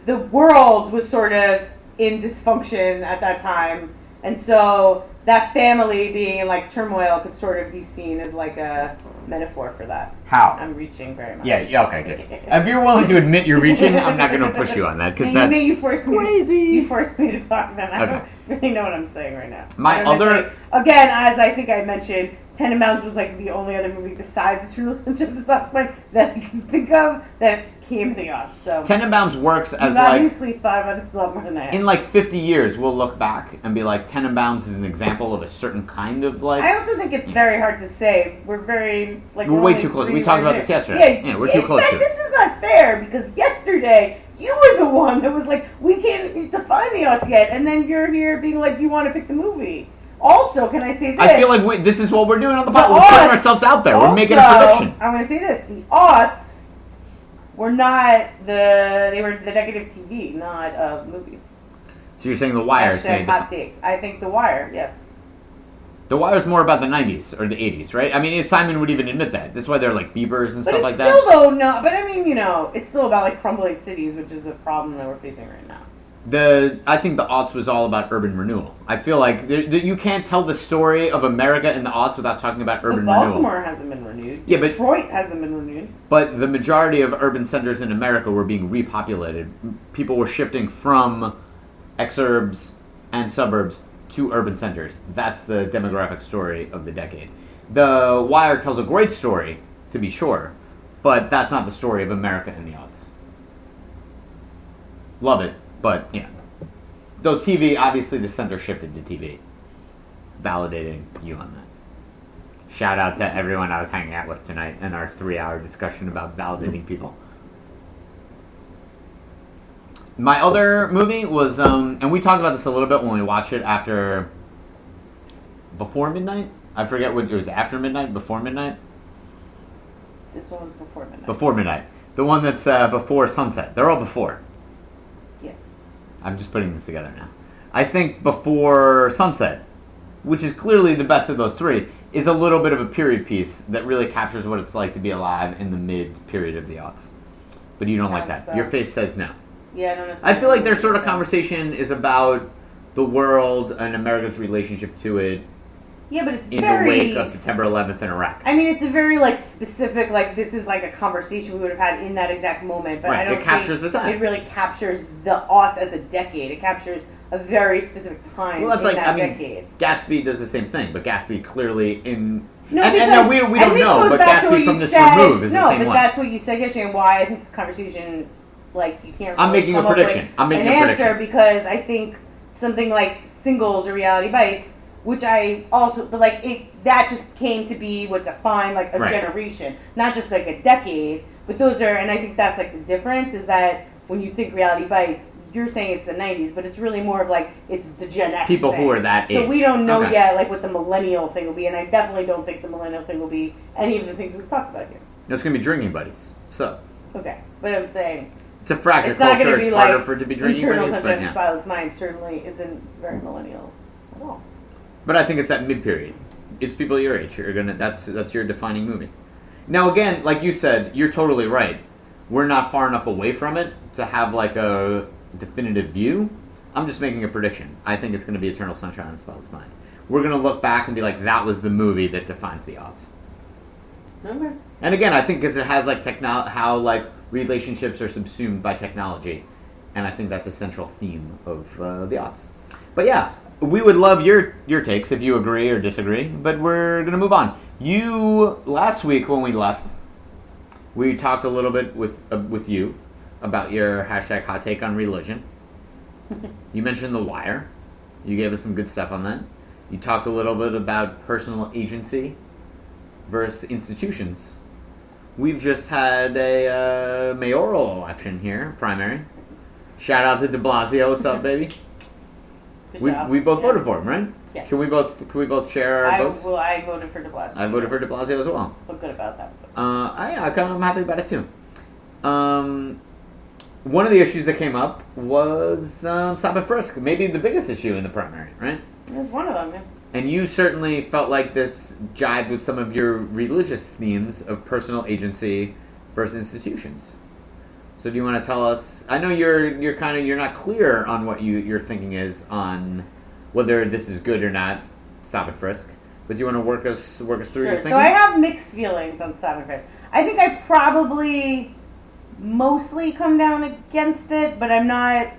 the world was sort of in dysfunction at that time. And so that family being in like turmoil could sort of be seen as like a metaphor for that. How? I'm reaching very much. Yeah, yeah, okay, good. If you're willing to admit you're reaching, I'm not gonna push you on that because that's you, forced me crazy. You forced me to talk about it. I Okay. don't really know what I'm saying right now. My other- say- again, as I think I mentioned, Tenenbaums was like the only other movie besides Eternal Sunshine of the Spotless Mind that I can think of that came in the odds. So Tenenbaums works as like obviously about this a more than have. in like 50 years we'll look back and be like Tenenbaums is an example of a certain kind of like I also think it's very hard to say. We're very like We're way too close. We talked about this yesterday. Yeah, Yeah, we're too in close fact, to this is not fair because yesterday you were the one that was like, we can't define the odds yet, and then you're here being like, you want to pick the movie. Also, can I say this? I feel like we, this is what we're doing on the podcast. We're putting ourselves out there. We're making a prediction. I'm going to say this: the aughts were not the they were the negative TV, not of movies. So you're saying The Wire is Hashtag hot takes. I think The Wire, yes. The Wire is more about the 90s or the 80s, right? I mean, Simon would even admit that. That's why they're like Beavers and But stuff it's like still that. though no. But I mean, you know, it's still about like crumbling cities, which is a problem that we're facing right now. The I think the aughts was all about urban renewal. I feel like there, there- you can't tell the story of America in the aughts without talking about urban but renewal. Baltimore hasn't been renewed. Yeah, but- Detroit hasn't been renewed. But the majority of urban centers in America were being repopulated. People were shifting from exurbs and suburbs to urban centers. That's the demographic story of the decade. The Wire tells a great story, to be sure, but that's not the story of America in the aughts. Love it, but yeah. Though TV, obviously the center shifted to TV. Validating you on that. Shout out to everyone I was hanging out with tonight in our three hour discussion about validating people. My other movie was, um, and we talked about this a little bit when we watched it after. Before midnight? I forget what it was after midnight, before midnight? This one was before midnight. Before midnight. The one that's uh, before sunset. They're all before. I'm just putting this together now. I think before sunset, which is clearly the best of those three, is a little bit of a period piece that really captures what it's like to be alive in the mid period of the aughts. But you don't like that. so. Your face says no. Yeah, I don't. I feel like their sort of conversation is about the world and America's relationship to it Yeah, but it's in very. the wake of September 11th in Iraq. I mean, it's a very like specific. Like this is like a conversation we would have had in that exact moment. But I don't it captures think the time. It really captures the aughts as a decade. It captures a very specific time Well, that's in like that I mean, decade. Gatsby does the same thing, but Gatsby clearly in No, and, and because- no, we, we don't know, but back to what Gatsby from this said- remove is no, the same one. No, but that's what you said yesterday, and why I think this conversation, like, you can't. I'm making a prediction. I'm making an a answer prediction. because I think something like singles or reality bites, which I also, but like it, that just came to be what defined like a Right. generation, not just like a decade. But those are, and I think that's like the difference is that when you think reality bites. You're saying it's the '90s, but it's really more of like it's the Gen X. People who are that So age. we don't know Okay. yet, like what the millennial thing will be, and I definitely don't think the millennial thing will be any of the things we've talked about here. It's gonna be drinking buddies. So Okay, but I'm saying it's a fractured it's not culture. going to It's be harder like for it to be drinking buddies, but yeah. Spotless Mind certainly isn't very millennial at all. But I think it's that mid period. It's people your age. You're gonna. That's that's your defining movie. Now again, like you said, you're totally right. We're not far enough away from it to have like a definitive view. I'm just making a prediction. I think it's going to be Eternal Sunshine of the Spotless Mind. We're going to look back and be like, that was the movie that defines the odds. Okay. And again, I think because it has like techno- how like relationships are subsumed by technology, and I think that's a central theme of uh, the odds. But yeah, we would love your your takes if you agree or disagree. But we're gonna move on. You last week when we left, we talked a little bit with uh, with you about your hashtag hot take on religion. you mentioned the wire. You gave us some good stuff on that. You talked a little bit about personal agency versus institutions. We've just had a uh, mayoral election here, primary. Shout out to De Blasio, what's up, baby? We, job. we both Yeah. voted for him, right? Yes. Can we both can we both share our I, votes? well, I voted for De Blasio. I voted for De Blasio as well. Feel good about that. Uh, I, I kind of- I'm happy about it too. Um, one of the issues that came up was um, stop and frisk. Maybe the biggest issue in the primary, right? It was one of them. Yeah. And you certainly felt like this jived with some of your religious themes of personal agency versus institutions. So do you want to tell us? I know you're you're kind of you're not clear on what you your thinking is on whether this is good or not. Stop and frisk. But do you want to work us work us through your Sure. thinking? So I have mixed feelings on Stop and Frisk. I think I probably mostly come down against it, but I'm not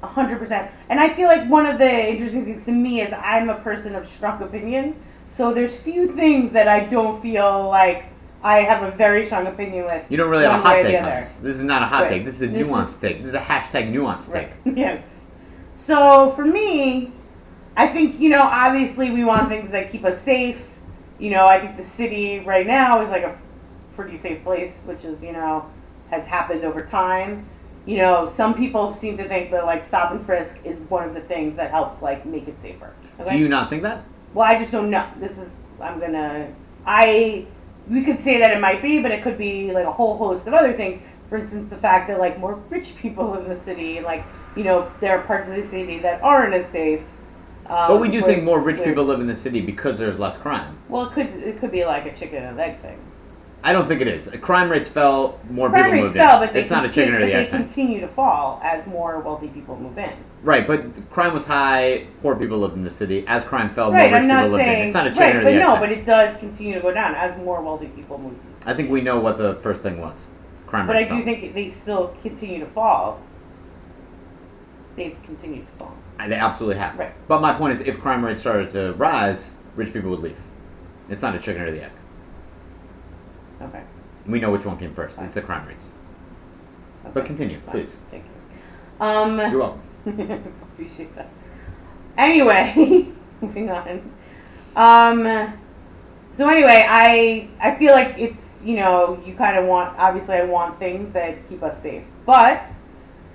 hundred percent. And I feel like one of the interesting things to me is I'm a person of strong opinion. So there's few things that I don't feel like I have a very strong opinion with. You don't really have a hot way or the take on this. This is not a hot take. This is a This nuanced is- take. This is a hashtag nuanced Right. take. Yes. So for me, I think you know obviously we want things that keep us safe. You know, I think the city right now is like a pretty safe place, which is you know has happened over time. You know, some people seem to think that like stop and frisk is one of the things that helps like make it safer. Okay. Do you not think that? Well, I just don't know. This is I'm gonna I we could say that it might be, but it could be like a whole host of other things. For instance, the fact that like more rich people live in the city, like you know there are parts of the city that aren't as safe. Um, But we do with- think more rich with- people live in the city because there's less crime. Well, it could it could be like a chicken and egg thing. I don't think it is. Crime rates fell, more Crime people rates moved fell, in. but they it's not a chicken or but they thing. continue to fall as more wealthy people move in. Right, but crime was high, poor people lived in the city. As crime fell, right, more rich I'm not people lived in. It's not a chicken right, or but the egg no, thing. but it does continue to go down as more wealthy people move city. I think we know what the first thing was. Crime But I rates do fell. think they still continue to fall. They've continued to fall. And they absolutely have. Right. But my point is, if crime rates started to rise, rich people would leave. It's not a chicken or the egg. Okay. We know which one came first. Fine. It's the crime rates. okay. But continue, Fine. please. Thank you. Um, You're welcome. appreciate that. Anyway, moving on. Um, so anyway, I I feel like it's you know you kind of want obviously I want things that keep us safe, but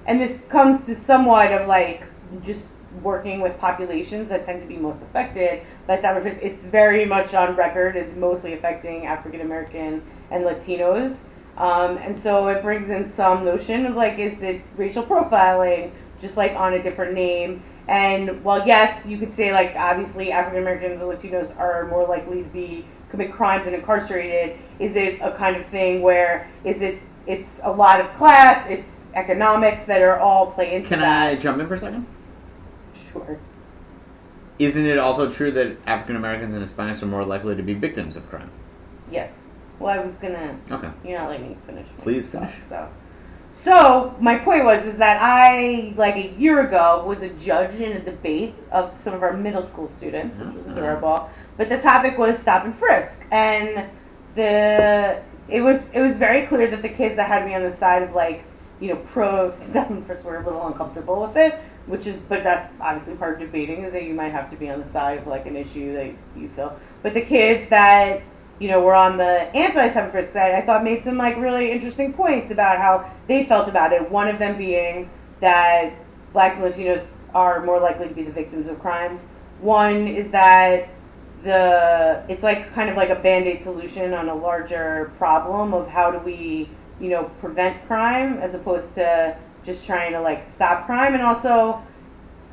and this comes to somewhat of like just working with populations that tend to be most affected by cyber. It's very much on record as mostly affecting African American and Latinos. Um, and so it brings in some notion of like, is it racial profiling, just like on a different name? And while yes, you could say like obviously African Americans and Latinos are more likely to be commit crimes and incarcerated, is it a kind of thing where is it it's a lot of class, it's economics that are all play into Can that? I jump in for a second? Sure. Isn't it also true that African Americans and Hispanics are more likely to be victims of crime? Yes. Well, I was gonna. Okay. You're not letting me finish. Please thought, finish. So, so my point was is that I like a year ago was a judge in a debate of some of our middle school students, which was Mhm. adorable. But the topic was stop and frisk, and the it was it was very clear that the kids that had me on the side of like you know pro stop and frisk were a little uncomfortable with it. Which is, but that's obviously part of debating is that you might have to be on the side of like an issue that you feel. But the kids that you know, were on the anti-seven frisk side, I thought made some like really interesting points about how they felt about it. One of them being that blacks and Latinos are more likely to be the victims of crimes. One is that the it's like kind of like a band-aid solution on a larger problem of how do we, you know, prevent crime as opposed to just trying to like stop crime and also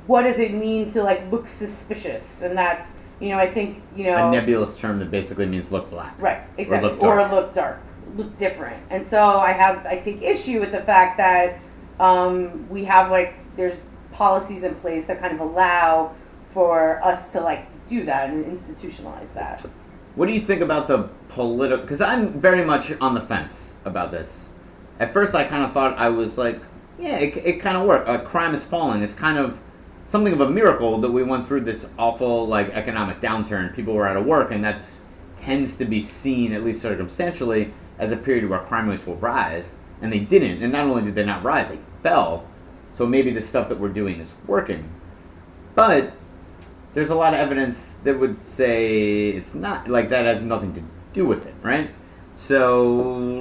what does it mean to like look suspicious? And that's you know, I think, you know A nebulous term that basically means look black. Right, exactly. look Or look dark, look different. And so I have, I take issue with the fact that um, we have like, there's policies in place that kind of allow for us to like do that and institutionalize that. What do you think about the political? Because I'm very much on the fence about this. At first, I kind of thought I was like, yeah, it, it kind of worked. Uh, crime is falling. It's kind of something of a miracle that we went through this awful like economic downturn. People were out of work, and that tends to be seen, at least circumstantially, as a period where crime rates will rise. And they didn't. And not only did they not rise, they fell. So maybe the stuff that we're doing is working. But there's a lot of evidence that would say it's not like that has nothing to do with it, right? So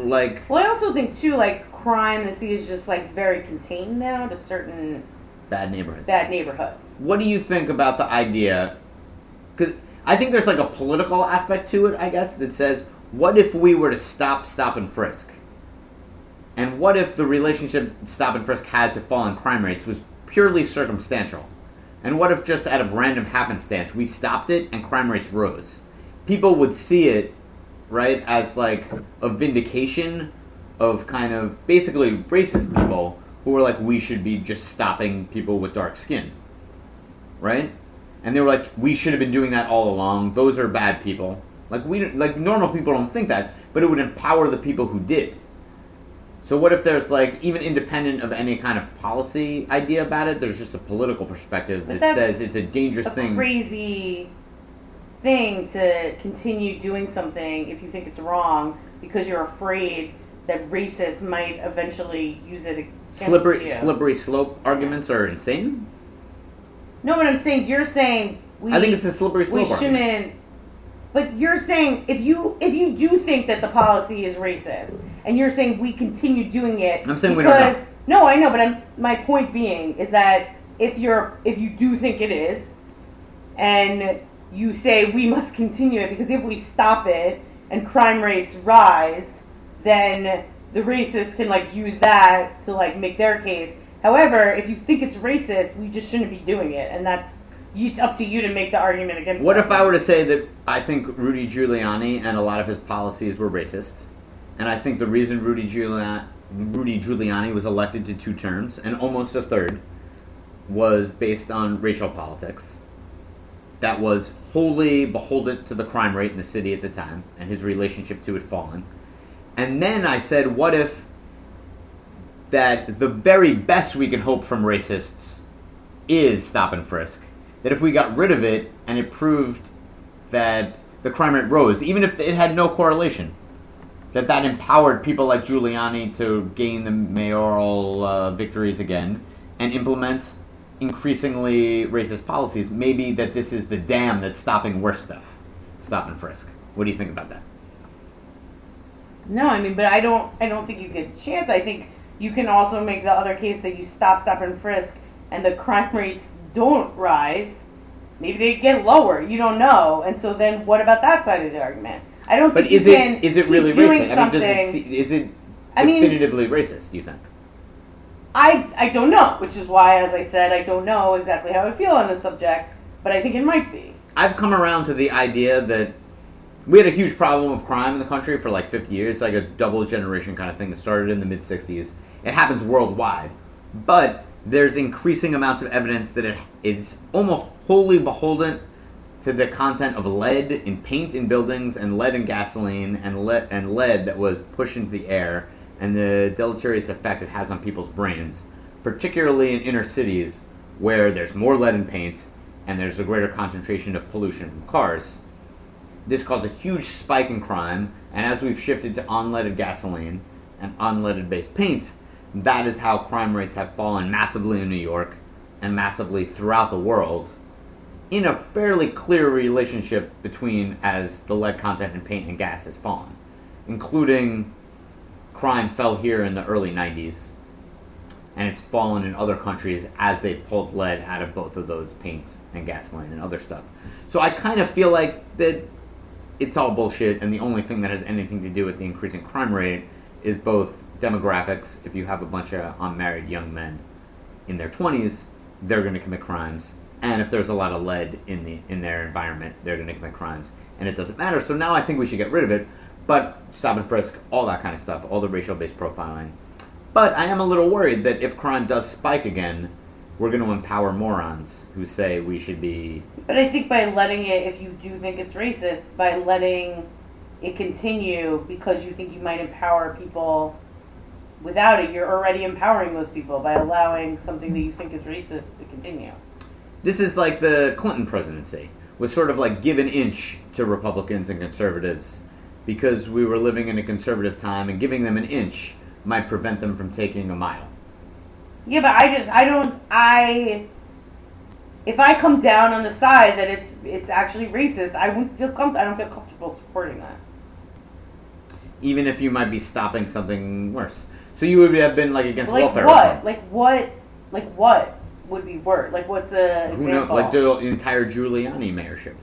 like Well, I also think too, like crime, the city is just like very contained now to certain Bad neighborhoods. bad neighborhoods. What do you think about the idea? Because I think there's like a political aspect to it, I guess, that says, what if we were to stop, stop, and frisk? And what if the relationship stop and frisk had to fall in crime rates was purely circumstantial? And what if just out of random happenstance we stopped it and crime rates rose? People would see it, right, as like a vindication of kind of basically racist people who were like, we should be just stopping people with dark skin, right? And they were like, we should have been doing that all along. Those are bad people. Like we, like normal people don't think that, but it would empower the people who did. So what if there's like even independent of any kind of policy idea about it? There's just a political perspective But that says it's a dangerous thing. a thing. crazy thing to continue doing something if you think it's wrong because you're afraid that racists might eventually use it against slippery, you. slippery slope arguments are insane. No, what I'm saying you're saying we. I think it's a slippery slope argument. shouldn't. But you're saying if you if you do think that the policy is racist, and you're saying we continue doing it, I'm saying we don't know. because no, I know, but I'm my point being is that if you're if you do think it is, and you say we must continue it because if we stop it and crime rates rise, then the racists can like use that to like make their case. However, if you think it's racist, we just shouldn't be doing it, and that's it's up to you to make the argument against. What that. if I were to say that I think Rudy Giuliani and a lot of his policies were racist, and I think the reason Rudy Giuliani, Rudy Giuliani was elected to two terms and almost a third was based on racial politics. That was wholly beholden to the crime rate in the city at the time and his relationship to it falling. And then I said, what if that the very best we can hope from racists is stop and frisk? That if we got rid of it and it proved that the crime rate rose, even if it had no correlation, that that empowered people like Giuliani to gain the mayoral uh, victories again and implement increasingly racist policies, maybe that this is the dam that's stopping worse stuff. Stop and frisk. What do you think about that? No, I mean, but I don't. I don't think you get a chance. I think you can also make the other case that you stop, stop, and frisk, and the crime rates don't rise. Maybe they get lower. You don't know. And so then, what about that side of the argument? I don't But think is it is it really racist? I mean, does it see, is it I mean- definitively racist? Do you think? I I don't know, which is why, as I said, I don't know exactly how I feel on the subject, but I think it might be. I've come around to the idea that we had a huge problem of crime in the country for like 50 years, like a double generation kind of thing that started in the mid 60s. It happens worldwide, but there's increasing amounts of evidence that it is almost wholly beholden to the content of lead in paint in buildings and lead in gasoline and lead and lead that was pushed into the air and the deleterious effect it has on people's brains, particularly in inner cities where there's more lead in paint and there's a greater concentration of pollution from cars. This caused a huge spike in crime, and as we've shifted to unleaded gasoline and unleaded based paint, that is how crime rates have fallen massively in New York and massively throughout the world in a fairly clear relationship between as the lead content in paint and gas has fallen, including crime fell here in the early 90s and it's fallen in other countries as they pulled lead out of both of those paint and gasoline and other stuff. So I kind of feel like that it's all bullshit, and the only thing that has anything to do with the increasing crime rate is both demographics. If you have a bunch of unmarried young men in their 20s, they're going to commit crimes, and if there's a lot of lead in the in their environment, they're going to commit crimes, and it doesn't matter. So now I think we should get rid of it, but stop and frisk, all that kind of stuff, all the racial-based profiling. But I am a little worried that if crime does spike again, we're going to empower morons who say we should be. But I think by letting it, if you do think it's racist, by letting it continue because you think you might empower people without it, you're already empowering those people by allowing something that you think is racist to continue. This is like the Clinton presidency was sort of like give an inch to Republicans and conservatives because we were living in a conservative time, and giving them an inch might prevent them from taking a mile. Yeah, but I just I don't I if I come down on the side that it's it's actually racist, I wouldn't feel com- I don't feel comfortable supporting that. even if you might be stopping something worse. So you would have been like against Like welfare what? reform. Like what? Like what? would be worse? Like, what's a Who knows? Like the entire Giuliani mayorship.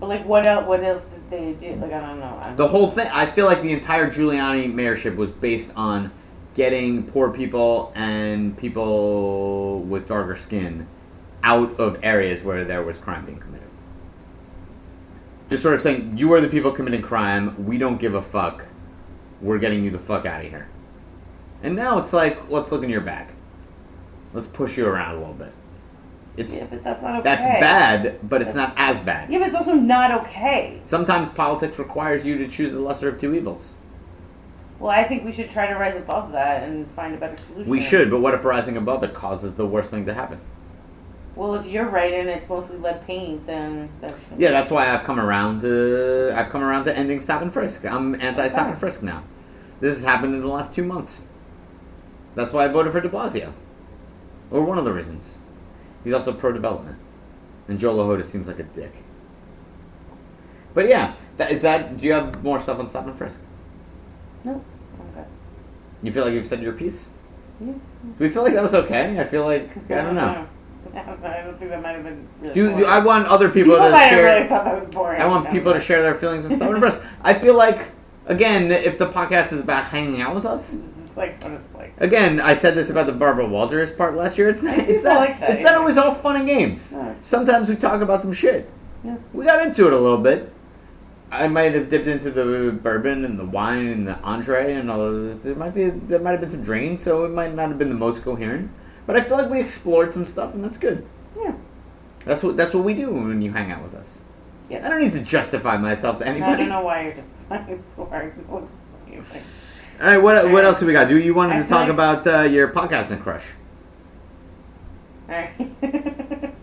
But like, what else? What else did they do? Like, I don't know. The whole thing. I feel like the entire Giuliani mayorship was based on getting poor people and people with darker skin out of areas where there was crime being committed. Just sort of saying, you are the people committing crime. We don't give a fuck. We're getting you the fuck out of here. And now it's like, let's look in your back. Let's push you around a little bit. It's yeah, but that's not okay. that's bad, but it's not as bad. Yeah, but it's also not okay. Sometimes politics requires you to choose the lesser of two evils. Well, I think we should try to rise above that and find a better solution. We should, but what if rising above it causes the worst thing to happen? Well, if you're right and it's mostly lead paint, then that's Yeah, that's why I've come around to I've come around to ending stop and frisk. I'm anti stop and frisk now. This has happened in the last two months. That's why I voted for De Blasio, or one of the reasons. He's also pro development, and Joe Lhota seems like a dick. But yeah, that, is that? Do you have more stuff on stop and frisk? No. Okay. You feel like you've said your piece? Yeah. Do we feel like that was okay? I feel like I don't know. I don't think that might have been really Do, boring. I want other people, People to share? really thought that was boring. I want people to share their feelings and stuff. First, I feel like again, if the podcast is about hanging out with us, This is like what it's like. again, I said this about the Barbara Walters part last year. It's not. It's not. like that, it's not always all fun and games. No, Sometimes we talk about some shit. Yeah. We got into it a little bit. I might have dipped into the bourbon and the wine and the entree and all of this. There might be there might have been some drain, so it might not have been the most coherent. But I feel like we explored some stuff, and that's good. Yeah. That's what that's what we do when you hang out with us. Yes. I don't need to justify myself to anybody. I don't know why you're just fucking swearing. What do you think? All right, what what else do we got? Do you wanted I to talk like- about uh, your podcasting crush? Alright.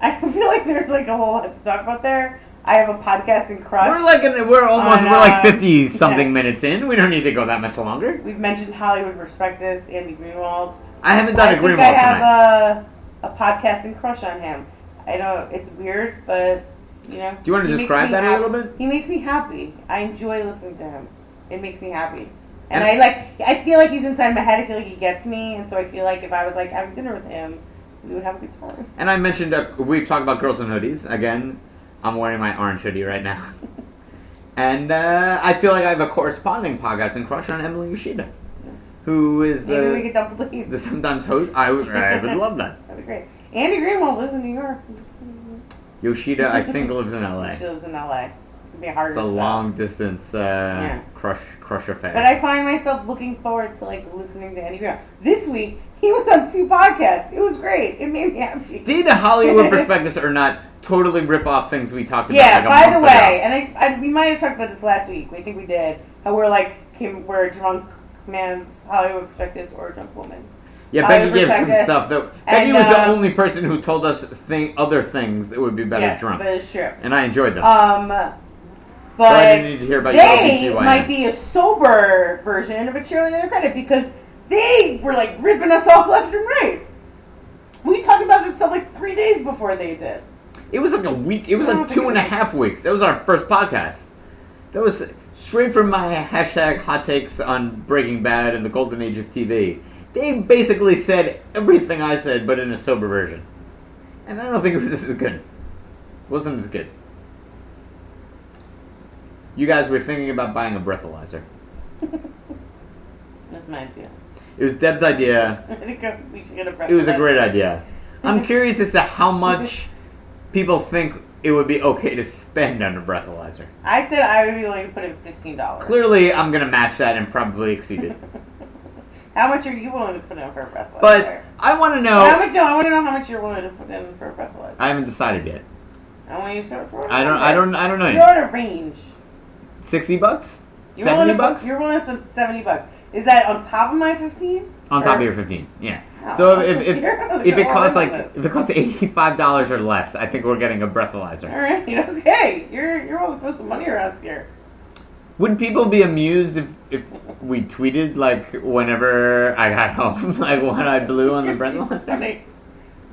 I feel like there's like a whole lot to talk about there. I have a podcasting crush. We're like in, we're almost On, we're like um, fifty something yeah. minutes in. We don't need to go that much longer. We've mentioned Hollywood Prospectus, Andy Greenwald. I haven't done I a Greenwald I have tonight. a, a podcasting crush on him. I don't. It's weird, but you know. Do you want to describe that a little bit? He makes me happy. I enjoy listening to him. It makes me happy. And- And, I like. I feel like he's inside my head. I feel like he gets me, and so I feel like if I was like having dinner with him, we would have a good time. And I mentioned uh, we've talked about girls in hoodies again. I'm wearing my orange hoodie right now, and uh, I feel like I have a corresponding podcasting crush on Emily Yoshida, who is Maybe we the could double leave. the sometimes host. I would I would love that. That'd be great. Andy Greenwald lives in New York. Yoshida, I think, lives in L.A. She lives in LA. It's gonna be hard. It's a to stop. long distance uh, Yeah. crush crush affair. But I find myself looking forward to like listening to Andy Greenwald. This week he was on two podcasts. It was great. It made me happy. Did Hollywood Prospectus or not totally rip off things we talked about? Yeah. like by the way, ago? and I, I we might have talked about this last week. We think we did. How we're like came, we're a drunk man's Hollywood Prospectus or a drunk woman's. yeah, Becky gave some stuff that And, Becky was the uh, only person who told us thing, other things that would be better yes, drunk, that is true. and I enjoyed them. Um, so I but didn't need to hear about your they OBGYN. might be a sober version of a cheerleader credit because they were like ripping us off left and right. We talked about this stuff like three days before they did. It was like a week. It was like two and a half weeks. That was our first podcast. That was straight from my hashtag hot takes on Breaking Bad and the golden age of TV. They basically said everything I said, but in a sober version. And I don't think it was as good. It wasn't as good. You guys were thinking about buying a breathalyzer. That's my idea. It was Deb's idea. I think we should get a It was a great idea. I'm curious as to how much people think it would be okay to spend on a breathalyzer. I said I would be willing to put in fifteen dollars. Clearly, I'm gonna match that and probably exceed it. How much are you willing to put in for a breathalyzer? But I want to how know. much? No, I want to know how much you're willing to put in for a breathalyzer. I haven't decided yet. I want you to throw. I don't. I don't. I don't know You're yet. a range. Sixty bucks. You're willing Seventy to bucks You're willing to spend seventy bucks. Is that on top of my fifteen? on top of your fifteen. Yeah. Oh. So if if, You're if it costs like if it costs eighty five dollars or less, I think we're getting a All breathalyzer. right. Okay. You're you're willing to put some money around here. Would people be amused if if we tweeted like whenever I got home, like when I blew on the breathalyzer?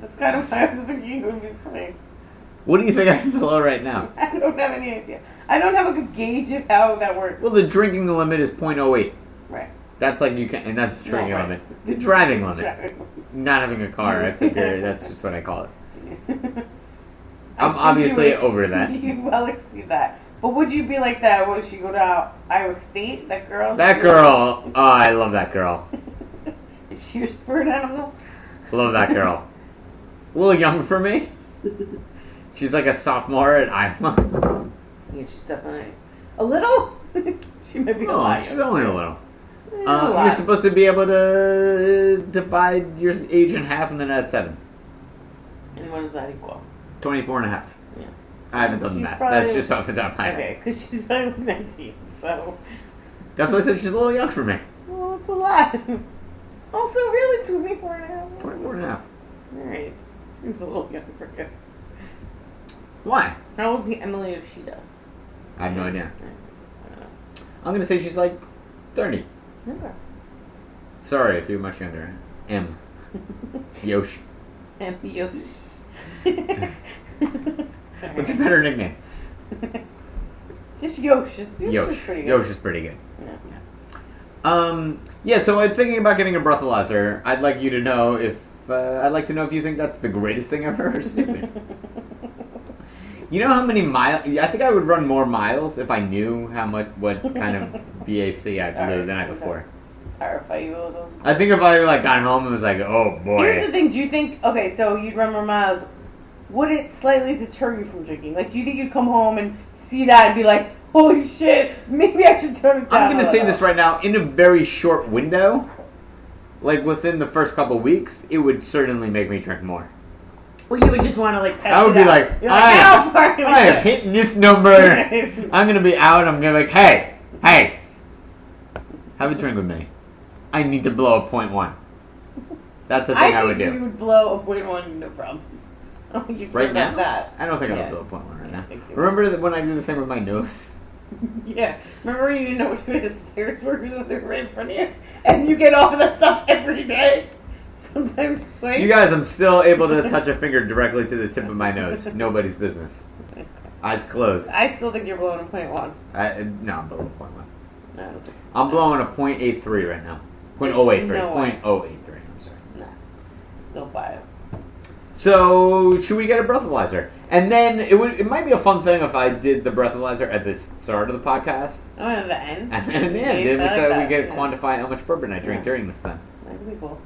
That's kind of what I was thinking would be funny. What do you think I can blow right now? I don't have any idea. I don't have a good gauge of how that works. Well, the drinking limit is .08. Right. That's like you can, and that's the drinking No, limit. The driving limit. Driving. Not having a car. I figure that's just what I call it. I'm obviously would over that. You well exceed that. But would you be like that when she go to Iowa State? That girl. That girl. Oh, I love that girl. Is she your spirit animal? Love that girl. A little young for me. She's like a sophomore at Iowa. Yeah, she's definitely a little. she might be a Oh, lot. she's only a little. Eh, a Uh, lot. you're supposed to be able to divide your age in half and then add seven. And what does that equal? 24 and a half. Yeah. I haven't done She's that. probably- That's just off the top of my head. Okay, because she's probably like 19, so. That's why I said she's a little young for me. Well, it's a lot. Also, really, 24 and a half. 24 and a half. Alright. Seems a little young for you. Why? How old is Emily Yoshida? I have no idea. I don't know. I'm gonna say she's like 30. Okay. Sorry if you're much younger. M. Yosh. M. Yosh. What's a better nickname? Just Yosh. Yosh, Yosh. is pretty good. Yosh is pretty good. Yeah. Um, yeah, so I'm thinking about getting a breathalyzer. I'd like you to know if uh, I'd like to know if you think that's the greatest thing ever or stupid. You know how many miles? I think I would run more miles if I knew how much what kind of BAC I blew the night before. Clarify you a little. I think if I like got home and was like, oh boy. Here's the thing. Do you think? Okay, so you'd run more miles. Would it slightly deter you from drinking? Like, do you think you'd come home and see that and be like, "Holy shit, maybe I should turn it down"? I'm gonna say this right now. In a very short window, like within the first couple weeks, it would certainly make me drink more. Well, you would just want to like. Test I would it be out. like, You're I "Now, am, I am hitting this number. I'm gonna be out. I'm gonna be like, hey, hey, have a drink with me. I need to blow a point one. That's the thing I, I would think do. you would blow a point one, no problem. I think you'd Right now, that. I don't think I Yeah. would blow a point one right now. you. Remember that when I do the thing with my nose? Yeah. Remember when you didn't know which way the stairs were because they were right in front of you, and you get off of that stuff every day, sometimes twice. You guys, I'm still able to touch a finger directly to the tip of my nose. Nobody's business. Eyes closed. I still think you're blowing a point one. I, no, I'm blowing a point one. No, I don't think. I'm blowing a point eight three right now. Point oh eight three. No point oh eight three. I'm sorry. Nah. Don't buy it. So should we get a breathalyzer? And then it would it might be a fun thing if I did the breathalyzer at the start of the podcast, Oh, and at the end. and then at the end, Yeah, then we I like we that, get yeah. quantify how much bourbon I drink Yeah. during this time. That'd be cool.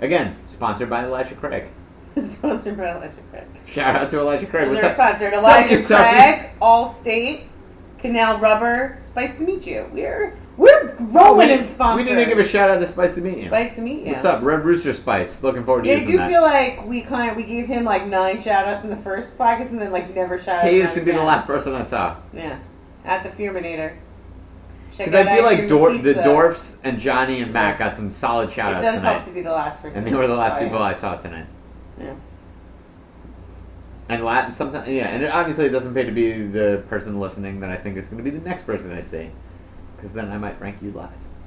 Again, sponsored by Elijah Craig. Sponsored by Elijah Craig. Shout out to Elijah Craig. What's up? sponsored. So Elijah Kentucky- Craig, Allstate, Canal Rubber, Spice to meet you. We're we're growing in sponsors. we didn't give a shout out to Spice to meet you. Spice to meet you. What's up, Red Rooster Spice? Looking forward to Yeah, I using do that. feel like we kind of, we gave him like nine shout outs in the first podcast and then like never shout he used to be the last person I saw. Yeah, at the Furminator. Check Because I feel like Dor- the Dwarfs and Johnny and Matt got some solid shout It outs does help tonight. to be the last person. And they were the last people. I saw tonight. Yeah. And Latin sometimes, yeah, and it, obviously it doesn't pay to be the person listening that I think is going to be the next person I see, because then I might rank you last.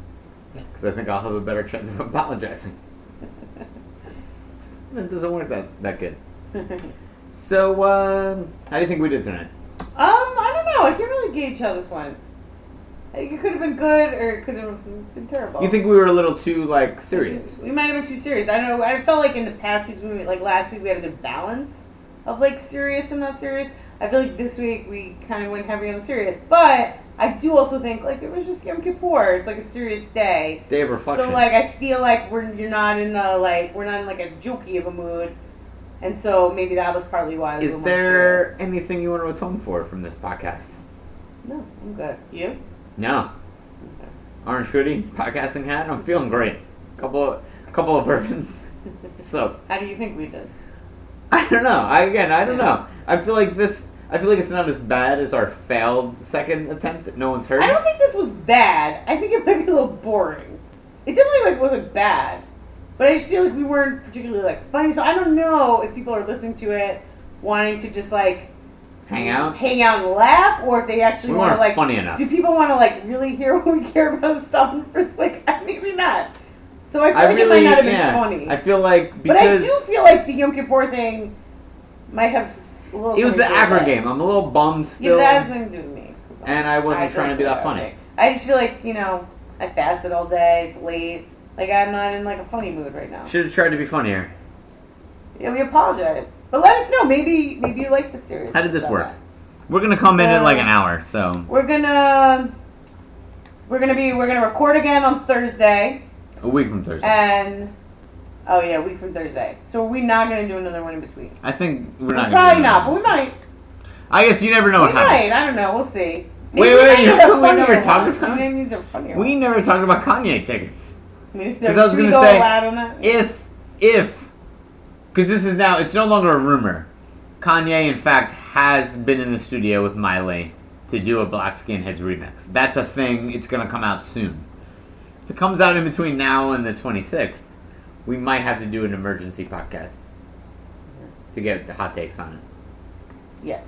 Because I think I'll have a better chance of apologizing. It doesn't work that that good. So, uh, how do you think we did tonight? Um, I don't know. I can't really gauge how this went. Like, it could have been good or it could have been terrible. You think we were a little too like serious? We might have been too serious. I don't know. I felt like in the past weeks, we, like last week, we had a good balance of like serious and not serious. I feel like this week we kind of went heavy on the serious, but I do also think like it was just Yom Kippur. It's like a serious day. Day of reflection. So like I feel like we're you're not in a like we're not in like a jokey of a mood, and so maybe that was partly why. Was is there anything you want to atone for from this podcast? No, I'm good. You? No. Orange hoodie, podcasting hat. I'm feeling great. Couple, couple of bourbons. So How do you think we did? I don't know. I again, I don't know. I feel like this. I feel like it's not as bad as our failed second attempt that no one's heard. I don't think this was bad. I think it might be a little boring. It definitely like wasn't bad, but I just feel like we weren't particularly like funny. So I don't know if people are listening to it wanting to just like Hang hmm. out. hang out and laugh, or if they actually We want to like. funny enough. Do people want to like really hear what we care about stuff? And first, like maybe not. So I feel I like really, it might not have been yeah. funny. I feel like but I do feel like the Yom Kippur thing might have a little. it was the something to do with Akron it. game. I'm a little bummed Yeah, still. that has nothing to do with me. And I wasn't don't trying to be that funny. way. I just feel like you know, I fasted all day. It's late. Like I'm not in like a funny mood right now. Should have tried to be funnier. Yeah, we apologize. But let us know. Maybe maybe you like the series. How did this work? that. We're gonna come in in like Uh, an hour, so We're gonna we're gonna be we're gonna record again on Thursday a week from Thursday. and oh yeah, a week from Thursday. So we're not gonna do another one in between. I think we're not. gonna Probably do not, but we might. I guess you never know We what might. happens. I don't know. We'll see. Wait, wait, we you know what we funnier never talked about? We We never talked about Kanye tickets. Because 'cause I was gonna go say, loud on that? If, if, because this is now, it's no longer a rumor. Kanye, in fact, has been in the studio with Miley to do a Black Skinheads remix. That's a thing. It's gonna come out soon. If it comes out in between now and the 26th, we might have to do an emergency podcast to get the hot takes on it. Yes.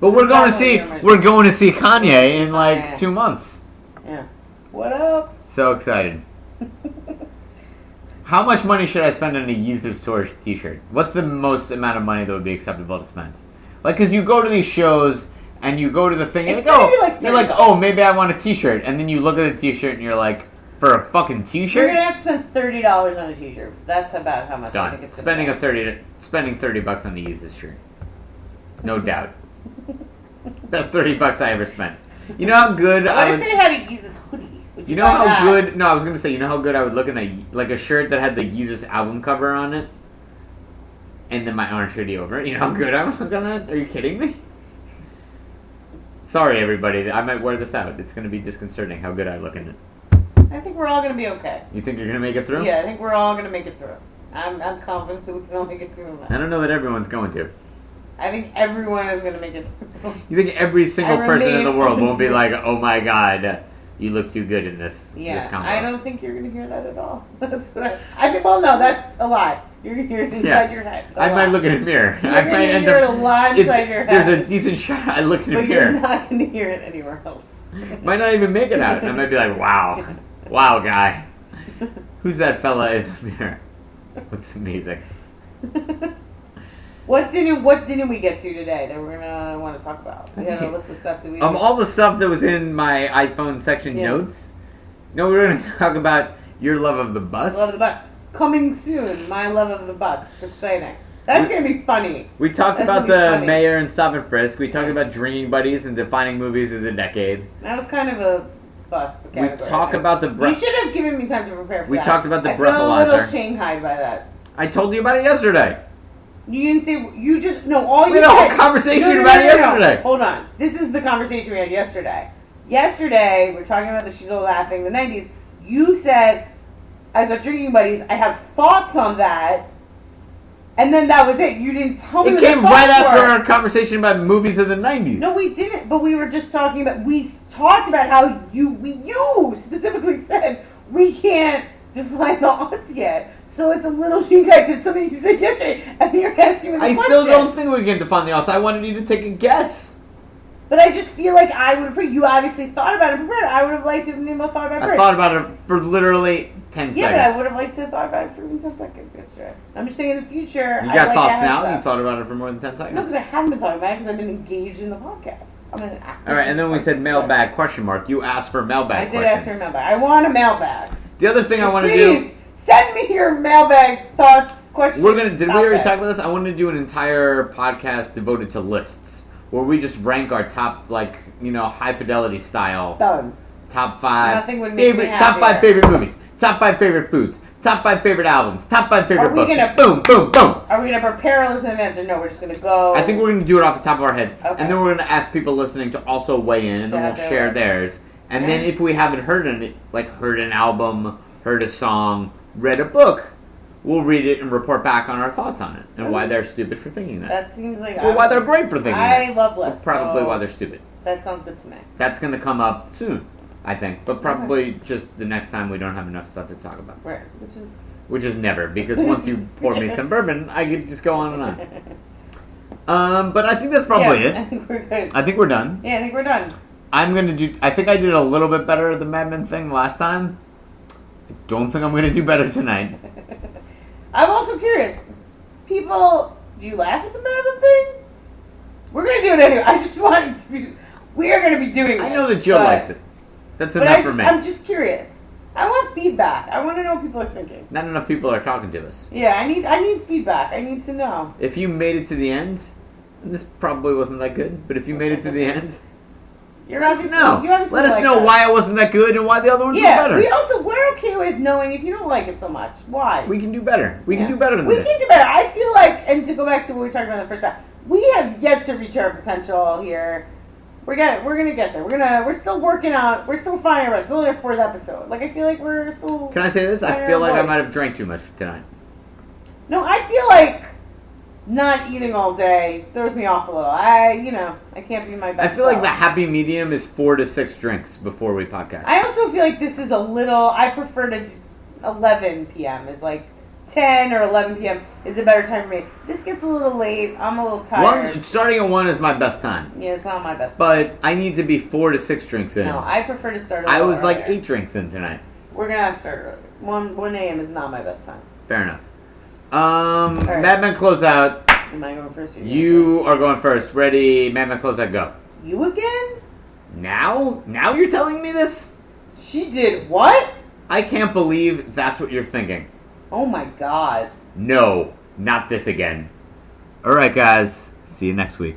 But we're going to see we're going to see Kanye in like two months. Yeah. What up? So excited. How much money should I spend on a Yeezus Tour T-shirt? What's the most amount of money that would be acceptable to spend? Like, cause you go to these shows and you go to the thing, and It's you're like, oh, like you're like, oh, maybe I want a T-shirt, and then you look at the T-shirt and you're like, for a fucking T-shirt, You're gonna have to spend thirty dollars on a T-shirt. That's about how much I think done. it's Spending a thirty, spending thirty bucks on a Yeezus shirt, no doubt. Best thirty bucks I ever spent. You know how good What I if they had a Jesus? Would You know how that? good? No, I was gonna say. You know how good I would look in that, like a shirt that had the Yeezus album cover on it, and then my orange hoodie over it. You know how good I would look on that? Are you kidding me? Sorry, everybody. I might wear this out. It's gonna be disconcerting how good I look in it. I think we're all gonna be okay. You think you're gonna make it through? Yeah, I think we're all gonna make it through. I'm, I'm confident that we can all make it through I don't know that everyone's going to. I think everyone is gonna make it through. You think every single person in the world won't be like, "Oh my God, you look too good in this this Yeah, combo." I don't think you're gonna hear that at all. That's what I. I think. Well, no, that's a lie. You're gonna hear it inside Yeah. your head. I might lot. look in a mirror. You're I gonna might end hear up. it a lot if inside your There's a decent shot. I look in a But you're mirror. not gonna hear it anywhere else. Might not even make it out. I might be like, wow, wow, guy. Who's that fella in the mirror? That's amazing. What didn't What didn't we get to today that we're gonna want to talk about? We a list of stuff that we. Of all the stuff that was in my iPhone section Yeah. notes, no, we're going to talk about your love of the bus. love of the bus coming soon. My love of the bus. It's exciting. That's We- gonna be funny. we talked That's about the funny. mayor and Stop and Frisk. We talked about drinking buddies and defining movies of the decade. That was kind of a bus. We category. talk about the You should have given me time to prepare for We that. talked about the I feel a breathalyzer. little shanghaied by that. I told you about it yesterday. You didn't say you just no. All We you had a whole conversation No, no, about no, it no, no. yesterday. Hold on. This is the conversation we had yesterday. Yesterday we're talking about the she's all laughing the '90s. You said, "As our drinking buddies, I have thoughts on that," and then that was it. You didn't tell me. It came right after were. our conversation about movies of the 90s. No, we didn't. But we were just talking about. We talked about how you, we, you specifically said we can't define the odds yet. So it's a little shinkai to something you said yesterday, and you're asking me the I question. still don't think we can define the odds. I wanted you to take a guess. But I just feel like I would have. You obviously thought about it prepared. I would have liked to have thought about it I thought about it for literally 10 yeah, but I would have liked to have thought about it for even ten seconds yesterday. I'm just saying in the future. You got like thoughts now? You thought about it for more than 10 seconds. No, seconds? because I haven't been talking about it because I've been engaged in the podcast. I'm an active All right, and then we said mailbag question mark. You asked for mailbag I did questions. ask for a mailbag. I want a mailbag. The other thing I want to do, send me your mailbag thoughts, questions. we're gonna. Did we already talk about this? I wanted to do an entire podcast devoted to lists, where we just rank our top, like you know, high fidelity style Done. top five Nothing would make me favorite, top five favorite movies, top five favorite foods, top five favorite albums, top five favorite Are we books. gonna- Boom, boom, boom. Are we gonna prepare a list in advance, or no? We're just gonna go. I think we're going to do it off the top of our heads, Okay. and then we're going to ask people listening to also weigh in, and So then we'll share theirs. And then if we haven't heard an like heard an album, heard a song, read a book, we'll read it and report back on our thoughts on it and why they're stupid for thinking that, That seems like. or why they're great for thinking I that, love lists. probably so why they're stupid. That sounds good to me. That's going to come up soon, I think, but probably just the next time we don't have enough stuff to talk about, Right, which is. which is never because once you pour me some bourbon, I could just go on and on. Um, but I think that's probably yeah, I it. think we're good. I think we're done. yeah, I think we're done. I'm gonna do. I think I did a little bit better at the Mad Men thing last time. I don't think I'm gonna do better tonight. I'm also curious. People, do you laugh at the Mad Men thing? We're gonna do it anyway. I just want to be. We are gonna be doing. I know that Joe but- likes it. That's enough for me. I'm just curious. I want feedback. I want to know what people are thinking. Not enough people are talking to us. Yeah, I need I need feedback. I need to know. If you made it to the end, and this probably wasn't that good, but if you made it to the end, You're let us know. Let us like know us. why it wasn't that good and why the other ones Yeah, were better. we also we're okay with knowing if you don't like it so much. Why? We can do better. We Yeah. can do better than we this. We can do better. I feel like, and to go back to what we were talking about in the first half, we have yet to reach our potential here. We're gonna we're gonna get there. We're gonna we're still working out. We're still finding our still in our fourth episode. Like I feel like we're still. Can I say this? I feel like I might have drank too much tonight. No, I feel like not eating all day throws me off a little. I you know I can't be my best. I feel like the happy medium is four to six drinks before we podcast. I also feel like this is a little. I prefer to. 11 p.m. is like 10 or 11 p.m. is a better time for me. This gets a little late. I'm a little tired. One starting at one is my best time, Yeah, it's not my best. but I need to be four to six drinks in. No, I prefer to start. I was like eight drinks in tonight. We're gonna have to start earlier. One one a.m. is not my best time. Fair enough. Um, right. Madman closeout. Am I going first? or going You first? are going first. Ready? Madman closeout. Go. You again? Now? Now you're telling me this? She did what? I can't believe that's what you're thinking. Oh my god. No, not this again. All right, guys. See you next week.